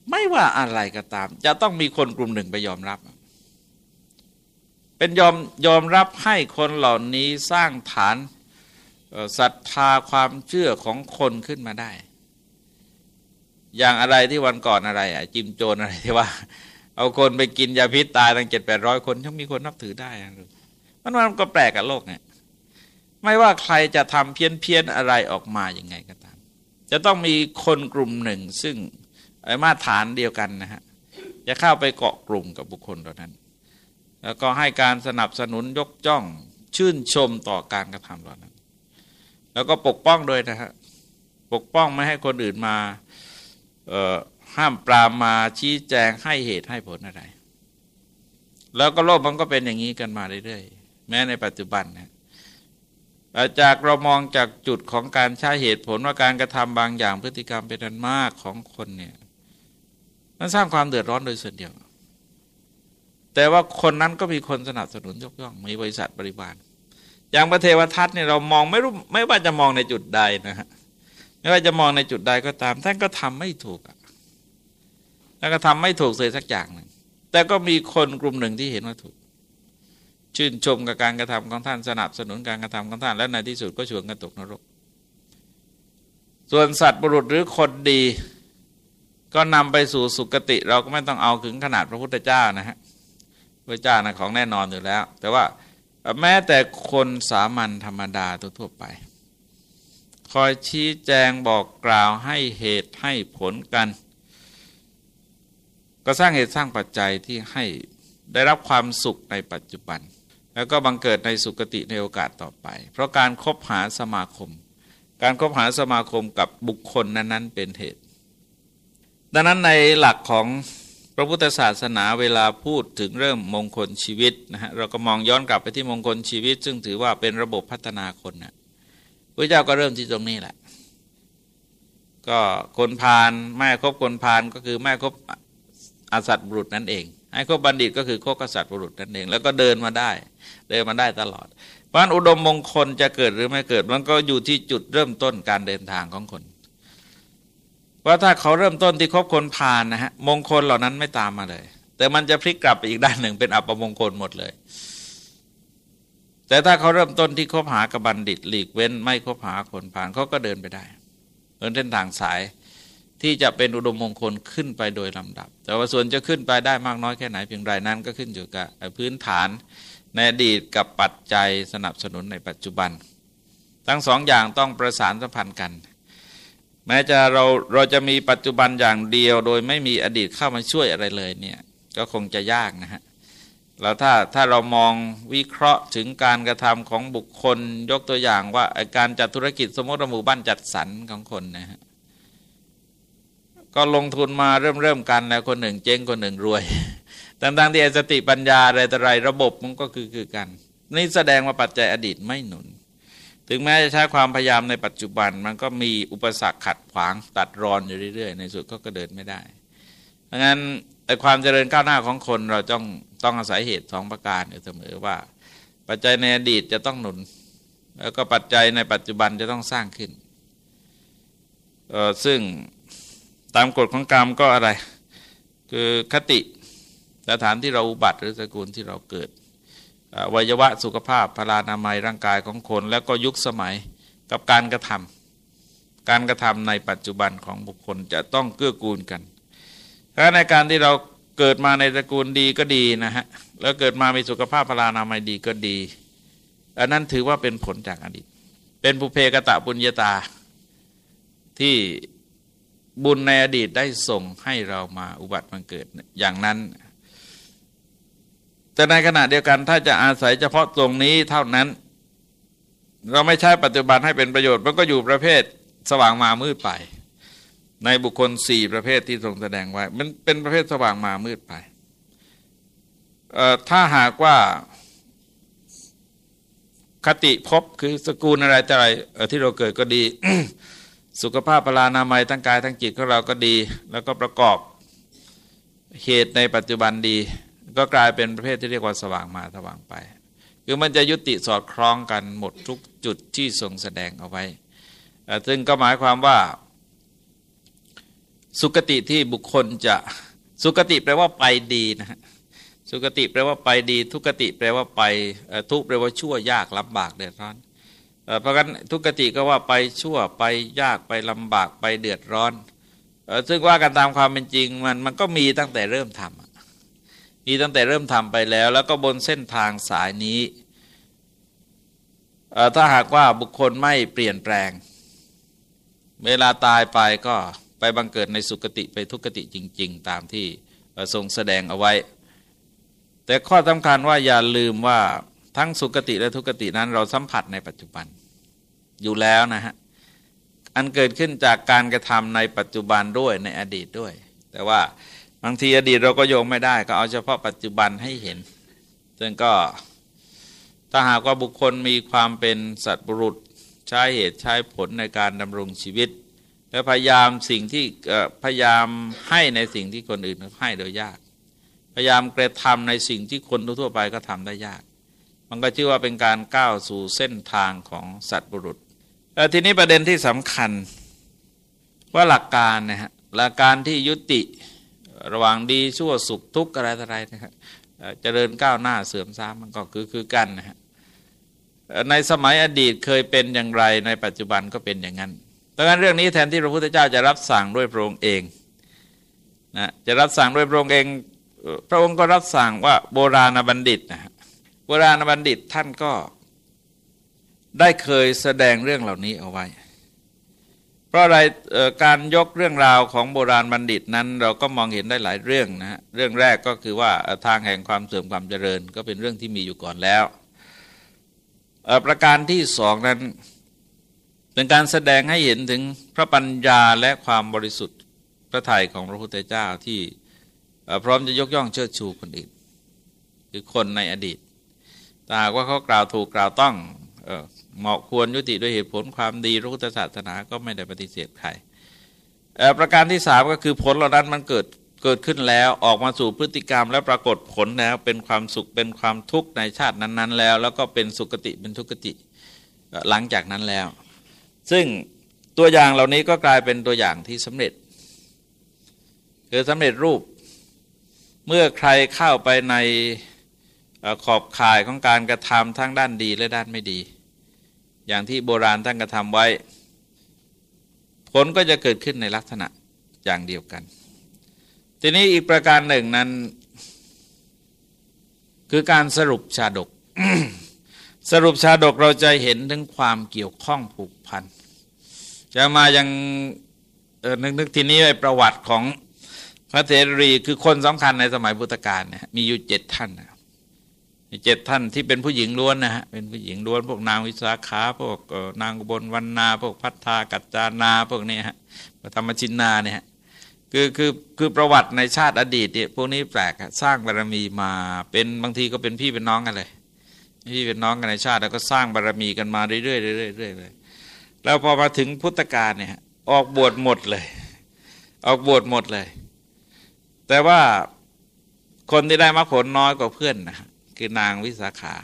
ไม่ว่าอะไรก็ตาม จะต้องมีคนกลุ่มหนึ่งไปยอมรับ เป็นยอมยอมรับให้คนเหล่านี้สร้างฐานศรัทธาความเชื่อของคนขึ้นมาได้ อย่างอะไรที่วันก่อนอะไรอะจิมโจรอะไรที่ว่า เอาคนไปกินยาพิษตายตั้งเจ็ดแปดร้อยคนยังมีคนนับถือได้มันมันก็แปลกกับโลกเนี่ยไม่ว่าใครจะทำเพี้ยนเพียนอะไรออกมาอย่างไงก็ตาม จะต้องมีคนกลุ่มหนึ่งซึ่งมาตรฐานเดียวกันนะฮะจะเข้าไปเกาะกลุ่มกับบุคคลเหล่านั้น แล้วก็ให้การสนับสนุนยกจ้องชื่นชมต่อการกระทำเหล่านั้น แล้วก็ปกป้องโดยนะฮะปกป้องไม่ให้คนอื่นมาห้ามปรามมาชี้แจงให้เหตุให้ผลอะไร แล้วก็โลกมันก็เป็นอย่างนี้กันมาเรื่อยๆ แม้ในปัจจุบันนะจากเรามองจากจุดของการใช้เหตุผลว่าการกระทำบางอย่างพฤติกรรมเป็นอันมากของคนเนี่ยมันสร้างความเดือดร้อนโดยส่วนเดียว แต่ว่าคนนั้นก็มีคนสนับสนุนยกย่องมีบริษัทบริบาล อย่างพระเทวทัตเนี่ยเรามองไม่รู้ไม่ว่าจะมองในจุดใดนะฮะไม่ว่าจะมองในจุดใดก็ตามท่านก็ทำไม่ถูกแล้วก็ทำไม่ถูกเลยสักอย่างหนึ่งแต่ก็มีคนกลุ่มหนึ่งที่เห็นว่าถูก ชื่นชมกับการกระทำของท่านสนับสนุนการกระทำของท่าน และในที่สุดก็ชวนกันตกนรก ส่วนสัตว์บุรุษหรือคนดี ก็นำไปสู่สุคติ เราก็ไม่ต้องเอาถึงขนาดพระพุทธเจ้านะฮะ พระเจ้านะของแน่นอนอยู่แล้ว แต่ว่าแม้แต่คนสามัญธรรมดาทั่วไป คอยชี้แจงบอกกล่าวให้เหตุให้ผลกัน ก็สร้างเหตุสร้างปัจจัยที่ให้ได้รับความสุขในปัจจุบัน แล้วก็บังเกิดในสุคติในโอกาสต่อไป เพราะการครบหาสมาคม การคบหาสมาคมกับบุคคลนั้น ๆ เป็นเหตุ ดังนั้นในหลักของ พระพุทธศาสนาเวลาพูดถึงเริ่มมงคลชีวิตนะฮะเราก็มองย้อนกลับไปที่มงคลชีวิต ซึ่งถือว่าเป็นระบบพัฒนาคนนะพระเจ้าก็เริ่มที่ตรงนี้แหละ ก็คนพาลแม่คบคนพาลก็คือแม่คบอสัตบุรุษนั่นเองให้คบบัณฑิตก็คือคบกษัตริย์บุรุษนั่นเอง แล้วก็เดินมาได้ เดินมาได้ตลอดเพราะอุดมมงคลจะเกิดหรือไม่เกิดมันก็อยู่ที่จุดเริ่มต้นการเดินทางของคน ว่าถ้าเขาเริ่มต้นที่คบคนพาลนะฮะมงคลเหล่านั้นไม่ตามมาเลย แต่มันจะพลิกกลับไปอีกด้านหนึ่งเป็นอัปมงคลหมดเลย แต่ถ้าเขาเริ่มต้นที่คบหากับบัณฑิต หลีกเว้น ไม่คบหาคนพาลเขาก็เดินไปได้เดินเส้นทางสายที่จะเป็นอุดมมงคลขึ้นไปโดยลำดับ แต่ว่าส่วนจะขึ้นไปได้มากน้อยแค่ไหนเพียงไรนั้น ก็ขึ้นอยู่กับพื้นฐานในอดีตกับปัจจัยสนับสนุนในปัจจุบัน ทั้งสองอย่างต้องประสานสัมพันธ์กัน แม้จะเราเราจะมีปัจจุบันอย่างเดียว โดยไม่มีอดีตเข้ามาช่วยอะไรเลยเนี่ยก็คงจะยากนะฮะแล้วถ้าถ้าเรามองวิเคราะห์ถึงการกระทำของบุคคลยกตัวอย่างว่าการจัดธุรกิจสมมติหมู่บ้านจัดสรรของคนนะฮะก็ลงทุนมาเริ่มเริ่มกันแล้วคนหนึ่งเจ๊งคนหนึ่งรวยต่างๆที่สติปัญญาอะไรต่ออะไรระบบมันก็คือคือกัน นี่แสดงว่าปัจจัยอดีตไม่หนุน ถึงแม้จะใช้ความพยายามในปัจจุบัน มันก็มีอุปสรรคขัดขวางตัดรอนอยู่เรื่อยๆ ในสุดก็กระเดินไม่ได้ เพราะงั้นไอ้ความเจริญก้าวหน้าของคนเราต้องต้องอาศัยเหตุสองประการอยู่เสมอว่า ปัจจัยในอดีตจะต้องหนุน แล้วก็ปัจจัยในปัจจุบันจะต้องสร้างขึ้น ซึ่งตามกฎของกรรมก็อะไร คือคติสถานที่เราอุบัติหรือสกุลที่เราเกิด วัยวะสุขภาพพลานามัยร่างกายของคน แล้วก็ยุคสมัยกับการกระทำการกระทำในปัจจุบันของบุคคลจะต้องเกื้อกูลกันถ้าในการที่เราเกิดมาในตระกูลดีก็ดีนะฮะแล้วเกิดมามีสุขภาพพลานามัยดีก็ดีอันนั้นถือว่าเป็นผลจากอดีต เป็นภูเพกตะปุญญาตาที่บุญในอดีตได้ส่งให้เรามาอุบัติมันเกิดอย่างนั้น แต่ในขณะเดียวกันถ้าจะอาศัยเฉพาะตรงนี้เท่านั้น เราไม่ใช้ปัจจุบันให้เป็นประโยชน์มันก็อยู่ประเภทสว่างมามืดไป ในบุคคลสี่ประเภทที่ทรงแสดงไว้ มันเป็นประเภทสว่างมามืดไปถ้าหากว่าคติพบคือสกุลอะไรแต่อะไรที่เราเกิดก็ดี สุขภาพพลานามัยทั้งกายทั้งจิตของเราก็ดี แล้วก็ประกอบเหตุในปัจจุบันดี ก็กลายเป็นประเภทที่เรียกว่าสว่างมาสว่างไป คือมันจะยุติสอดคล้องกันหมดทุกจุดที่ทรงแสดงเอาไว้ ซึ่งก็หมายความว่า สุคติที่บุคคลจะสุคติแปลว่าไปดีนะฮะสุคติแปลว่าไปดี ทุกติแปลว่าไปทุกแปลว่าชั่วยากลำบากเดือดร้อนเพราะงั้นทุกติก็ว่าไปชั่วไปยากไปลำบากไปเดือดร้อนซึ่งว่ากันตามความเป็นจริงมันมันก็มีตั้งแต่เริ่มทำ มีตั้งแต่เริ่มทำไปแล้ว แล้วก็บนเส้นทางสายนี้ ถ้าหากว่าบุคคลไม่เปลี่ยนแปลง เวลาตายไปก็ไปบังเกิดในสุคติไปทุกติจริง ๆ ตามที่ทรงแสดงเอาไว้ แต่ข้อสำคัญว่าอย่าลืมว่าทั้งสุกติและทุกตินั้นเราสัมผัสในปัจจุบันอยู่แล้วนะฮะ อันเกิดขึ้นจากการกระทำในปัจจุบันด้วยในอดีตด้วย แต่ว่า บางทีอดีตเราก็โยงไม่ได้ ก็เอาเฉพาะปัจจุบันให้เห็น ซึ่งก็ถ้าหากว่าบุคคลมีความเป็นสัตว์บุรุษใช้เหตุใช้ผลในการดำรงชีวิต และพยายามสิ่งที่พยายามให้ในสิ่งที่คนอื่นให้โดยยาก พยายามกระทำในสิ่งที่คนทั่วไปก็ทำได้ยาก มันก็ชื่อว่าเป็นการก้าวสู่เส้นทางของสัตว์บุรุษทีนี้ประเด็นที่สำคัญว่าหลักการนะฮะหลักการที่ยุติ ระหว่างดีชั่วสุขทุกข์อะไรอะไรนะครับเจริญก้าวหน้าเสื่อมซ้ำมันก็คือคือกันนะฮะในสมัยอดีตเคยเป็นอย่างไรในปัจจุบันก็เป็นอย่างนั้นดังนั้นเรื่องนี้แทนที่พระพุทธเจ้าจะรับสั่งด้วยพระองค์เองนะจะรับสั่งด้วยพระองค์เอง พระองค์ก็รับสั่งว่าโบราณบัณฑิตนะโบราณบัณฑิตท่านก็ได้เคยแสดงเรื่องเหล่านี้เอาไว้ เพราะอะไรการยกเรื่องราวของโบราณบัณฑิตนั้น เราก็มองเห็นได้หลายเรื่องนะฮะเรื่องแรกก็คือว่าทางแห่งความเสื่อมความเจริญ ก็เป็นเรื่องที่มีอยู่ก่อนแล้ว ประการที่สองนั้นเป็นการแสดงให้เห็นถึงพระปัญญาและความบริสุทธิ์พระทัยของพระพุทธเจ้าที่พร้อมจะยกย่องเชิดชูคนอื่นคือคนในอดีตแต่หากว่าเขากล่าวถูกกล่าวต้อง เหมาะควรยุติด้วยเหตุผลความดีรุทธศาสนาก็ไม่ได้ปฏิเสธใครประการที่สามก็คือผลเหล่านั้นมันเกิดเกิดขึ้นแล้วออกมาสู่พฤติกรรมและปรากฏผลแล้วเป็นความสุขเป็นความทุกข์ในชาตินั้น ๆ แล้ว แล้วก็เป็นสุกติเป็นทุกขติหลังจากนั้นแล้ว ซึ่งตัวอย่างเหล่านี้ก็กลายเป็นตัวอย่างที่สำเร็จ คือสำเร็จรูป เมื่อใครเข้าไปในขอบข่ายของการกระทำทั้งด้านดีและด้านไม่ดี อย่างที่โบราณท่านกระทำไว้ ผลก็จะเกิดขึ้นในลักษณะอย่างเดียวกัน ทีนี้อีกประการหนึ่งนั้น คือการสรุปชาดก สรุปชาดกเราจะเห็นถึงความเกี่ยวข้องผูกพัน จะมายังนึกนึกทีนี้ไประวัติของพระเถรีคือคนสำคัญในสมัยพุทธกาลเนี่ยมีอยู่เจ็ดท่านนะ เจ็ดท่านที่เป็นผู้หญิงล้วนนะฮะเป็นผู้หญิงล้วน พวกนางวิสาขาพวกนางบนวันนาพวกพัฒนากัจจานาพวกนี้ฮะธรรมชินนาเนี่ยคือคือคือประวัติในชาติอดีตเนี่ยพวกนี้แปลกสร้างบารมีมาเป็นบางทีก็เป็นพี่เป็นน้องกันเลย พี่เป็นน้องกันในชาติ แล้วก็สร้างบารมีกันมาเรื่อยๆเรื่อยๆเรื่อยๆเลยแล้วพอมาถึงพุทธกาลเนี่ยออกบวชหมดเลย ออกบวชหมดเลย แต่ว่าคนที่ได้มรรคผลน้อยกว่าเพื่อนนะ คือนางวิสาขา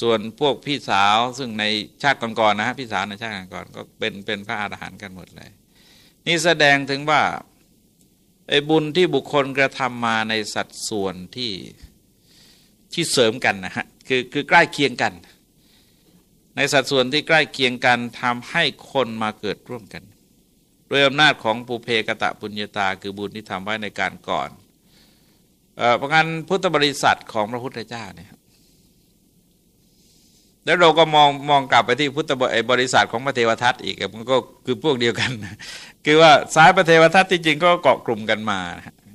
ส่วนพวกพี่สาวซึ่งในชาติก่อนๆนะฮะพี่สาวในชาติก่อนก็เป็นเป็นพระอาหารหันต์กันหมดเลย นี่แสดงถึงว่าไอ้บุญที่บุคคลกระทำมาในสัดส่วนที่ที่เสริมกันนะฮะคือคือใกล้เคียงกัน ในสัดส่วนที่ใกล้เคียงกันทำให้คนมาเกิดร่วมกันดยอำนาจของปุเพกะตะปุญญาตา คือบุญที่ทำไว้ในการก่อน เพราะงั้นพุทธบริษัทของพระพุทธเจ้าเนี่ยแล้วเราก็มองมองกลับไปที่พุทธบริษัทของพระเทวทัตอีกมันก็คือพวกเดียวกัน คือว่าสายพระเทวทัตที่จริงก็เกาะกลุ่มกันมา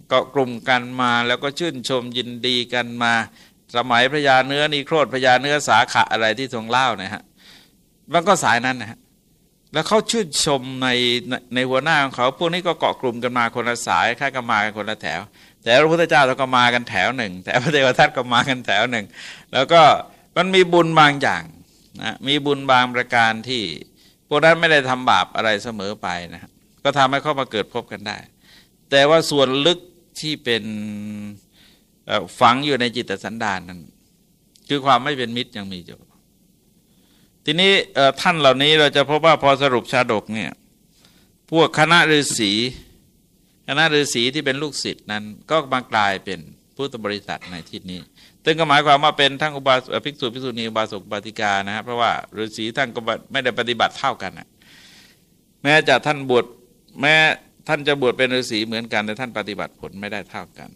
เกาะกลุ่มกันมาแล้วก็ชื่นชมยินดีกันมา สมัยพระยาเนื้อนีโครธพระยาเนื้อสาขะอะไรที่ทรงเล่านะฮะมันก็สายนั้นนะฮะแล้วเขาชื่นชมในในหัวหน้าของเขา พวกนี้ก็เกาะกลุ่มกันมาคนละสายค่ากันมากันคนละแถว แต่พระพุทธเจ้าเราก็มากันแถวหนึ่ง แต่พระเทวทัตก็มากันแถวหนึ่ง แล้วก็มันมีบุญบางอย่างนะมีบุญบางประการที่พวกนั้นไม่ได้ทำบาปอะไรเสมอไปนะก็ทำให้เข้ามาเกิดพบกันได้ แต่ว่าส่วนลึกที่เป็นฝังอยู่ในจิตสันดานนั้น คือความไม่เป็นมิตรยังมีอยู่ทีนี้ท่านเหล่านี้เราจะพบว่าพอสรุปชาดกเนี่ยพวกคณะฤาษี คณะฤาษีที่เป็นลูกศิษย์นั้นก็มากลายเป็นพุทธบริษัทในที่นี้ซึ่งก็หมายความว่าเป็นทั้งอุบาสภิกษุภิกษุณีอุบาสกปฏิกานะครับเพราะว่าฤาษีท่านก็ไม่ได้ปฏิบัติเท่ากันนะแม้จะท่านบวชแม้ท่านจะบวชเป็นฤาษีเหมือนกันแต่ท่านปฏิบัติผลไม่ได้เท่ากัน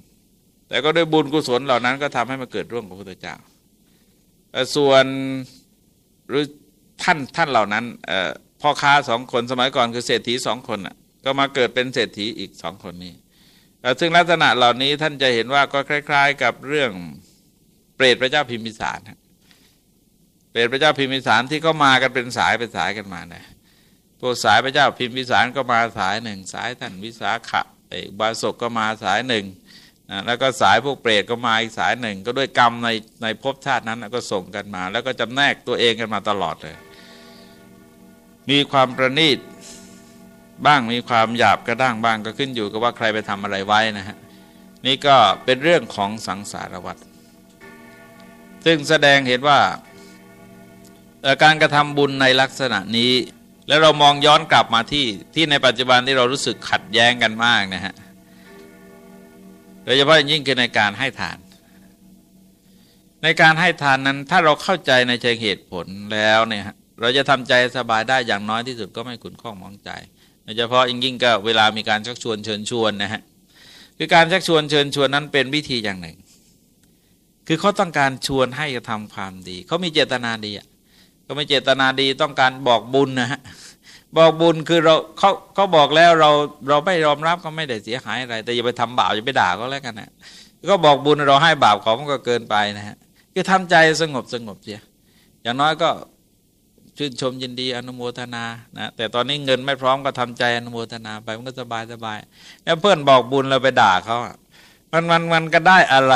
แต่ก็ด้วยบุญกุศลเหล่านั้นก็ทำให้มาเกิดร่วมกับพระพุทธเจ้าส่วนหรือท่านท่านเหล่านั้นพ่อค้าสองคนสมัยก่อนคือเศรษฐีสองคนอะ ก็มาเกิดเป็นเศรษฐีอีกสองคนนี้ ซึ่งลักษณะเหล่านี้ท่านจะเห็นว่าก็คล้าย ๆ กับเรื่องเปรตพระเจ้าพิมพิสารเปรตพระเจ้าพิมพิสารที่ก็มากันเป็นสายเป็นสายกันมาเนี่ยพวกสายพระเจ้าพิมพิสารก็มาสายหนึ่ง สายท่านวิสาขะบาศกก็มาสายหนึ่งแล้วก็สายพวกเปรตก็มาอีกสายหนึ่ง ก็ด้วยกรรมในในภพชาตินั้นก็ส่งกันมา แล้วก็จำแนกตัวเองกันมาตลอดเลย มีความประณีต บ้างมีความหยาบกระด้างบ้างก็ขึ้นอยู่กับว่าใครไปทำอะไรไว้นะฮะนี่ก็เป็นเรื่องของสังสารวัฏซึ่งแสดงเห็นว่าการกระทำบุญในลักษณะนี้ แล้วเรามองย้อนกลับมาที่ที่ในปัจจุบันที่เรารู้สึกขัดแย้งกันมากนะฮะโดยเฉพาะยิ่งคือในการให้ทาน ในการให้ทานนั้นถ้าเราเข้าใจในเชิงเหตุผลแล้วเนี่ยเราจะทำใจสบายได้อย่างน้อยที่สุดก็ไม่ขุนข้องมองใจ โดยเฉพาะยิ่งก็เวลามีการชักชวนเชิญชวนนะฮะคือการชักชวนเชิญชวนนั้นเป็นวิธีอย่างหนึ่ง คือเขาต้องการชวนให้ทำความดีเขามีเจตนาดีอะก็ไม่เจตนาดีต้องการบอกบุญนะฮะบอกบุญคือเราเขาเขาบอกแล้วเราเราไม่ยอมรับก็ไม่ได้เสียหายอะไร แต่อย่าไปทำบาปอย่าไปด่าก็แล้วกันนะก็บอกบุญเราให้บาปเขามันก็เกินไปนะฮะคือทำใจสงบสงบเสียอย่างน้อยก็ ชื่นชมยินดีอนุโมทนานะแต่ตอนนี้เงินไม่พร้อมก็ทำใจอนุโมทนาไปมันก็สบายสบายแล้วเพื่อนบอกบุญเราไปด่าเขามันมันมันก็ได้อะไร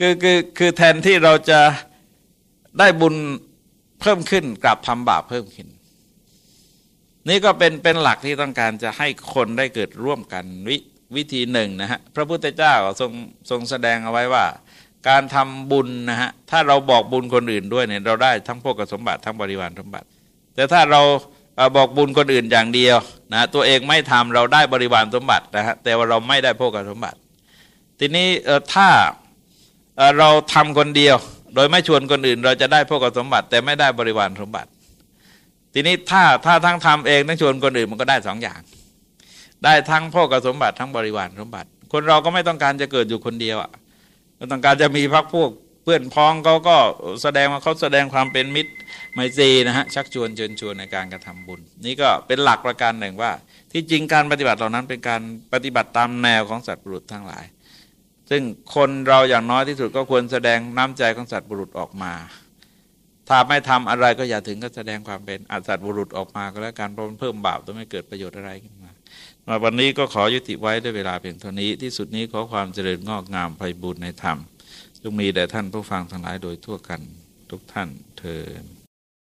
คือคือคือแทนที่เราจะได้บุญเพิ่มขึ้นกลับทำบาปเพิ่มขึ้น นี่ก็เป็นเป็นหลักที่ต้องการจะให้คนได้เกิดร่วมกันวิวิธีหนึ่งนะฮะพระพุทธเจ้าทรงทรงแสดงเอาไว้ว่า การทำบุญนะฮะถ้าเราบอกบุญคนอื่นด้วยเนี่ยเราได้ทั้งพวกสมบัติทั้งบริวารสมบัติ แต่ถ้าเราบอกบุญคนอื่นอย่างเดียวนะตัวเองไม่ทำเราได้บริวารสมบัตินะฮะแต่ว่าเราไม่ได้พวกสมบัติ ทีนี้ถ้าเราทำคนเดียว โดยไม่ชวนคนอื่น เราจะได้พวกสมบัติ แต่ไม่ได้บริวารสมบัติ ทีนี้ถ้าถ้าทั้งทำเองทั้งชวนคนอื่นมันก็ได้สองอย่าง ได้ทั้งพ่อกสมบัติทั้งบริวารสมบัติ คนเราก็ไม่ต้องการจะเกิดอยู่คนเดียวอะ ต้องการจะมีพักพวกเพื่อนพ้องเขาก็แสดงว่าเขาแสดงความเป็นมิตรไมตรีนะฮะชักชวนเชิญชวนในการกระทำบุญ นี่ก็เป็นหลักประการหนึ่งว่า ที่จริงการปฏิบัติเหล่านั้นเป็นการปฏิบัติตามแนวของสัตว์บุรุษทั้งหลาย ซึ่งคนเราอย่างน้อยที่สุดก็ควรแสดงน้ำใจของสัตว์บุรุษออกมาถ้าไม่ทำอะไรก็อย่าถึงก็แสดงความเป็นอาสัตบุรุษออกมาก็แล้วกันเพราะมันเพิ่มบาปต้องไม่เกิดประโยชน์อะไรขึ้นมา มาวันนี้ก็ขอยุติไว้ด้วยเวลาเพียงเท่านี้ ที่สุดนี้ขอความเจริญงอกงามไพบูรณ์ในธรรมจงมีแด่ท่านผู้ฟังทั้งหลายโดยทั่วกันทุกท่านเทอ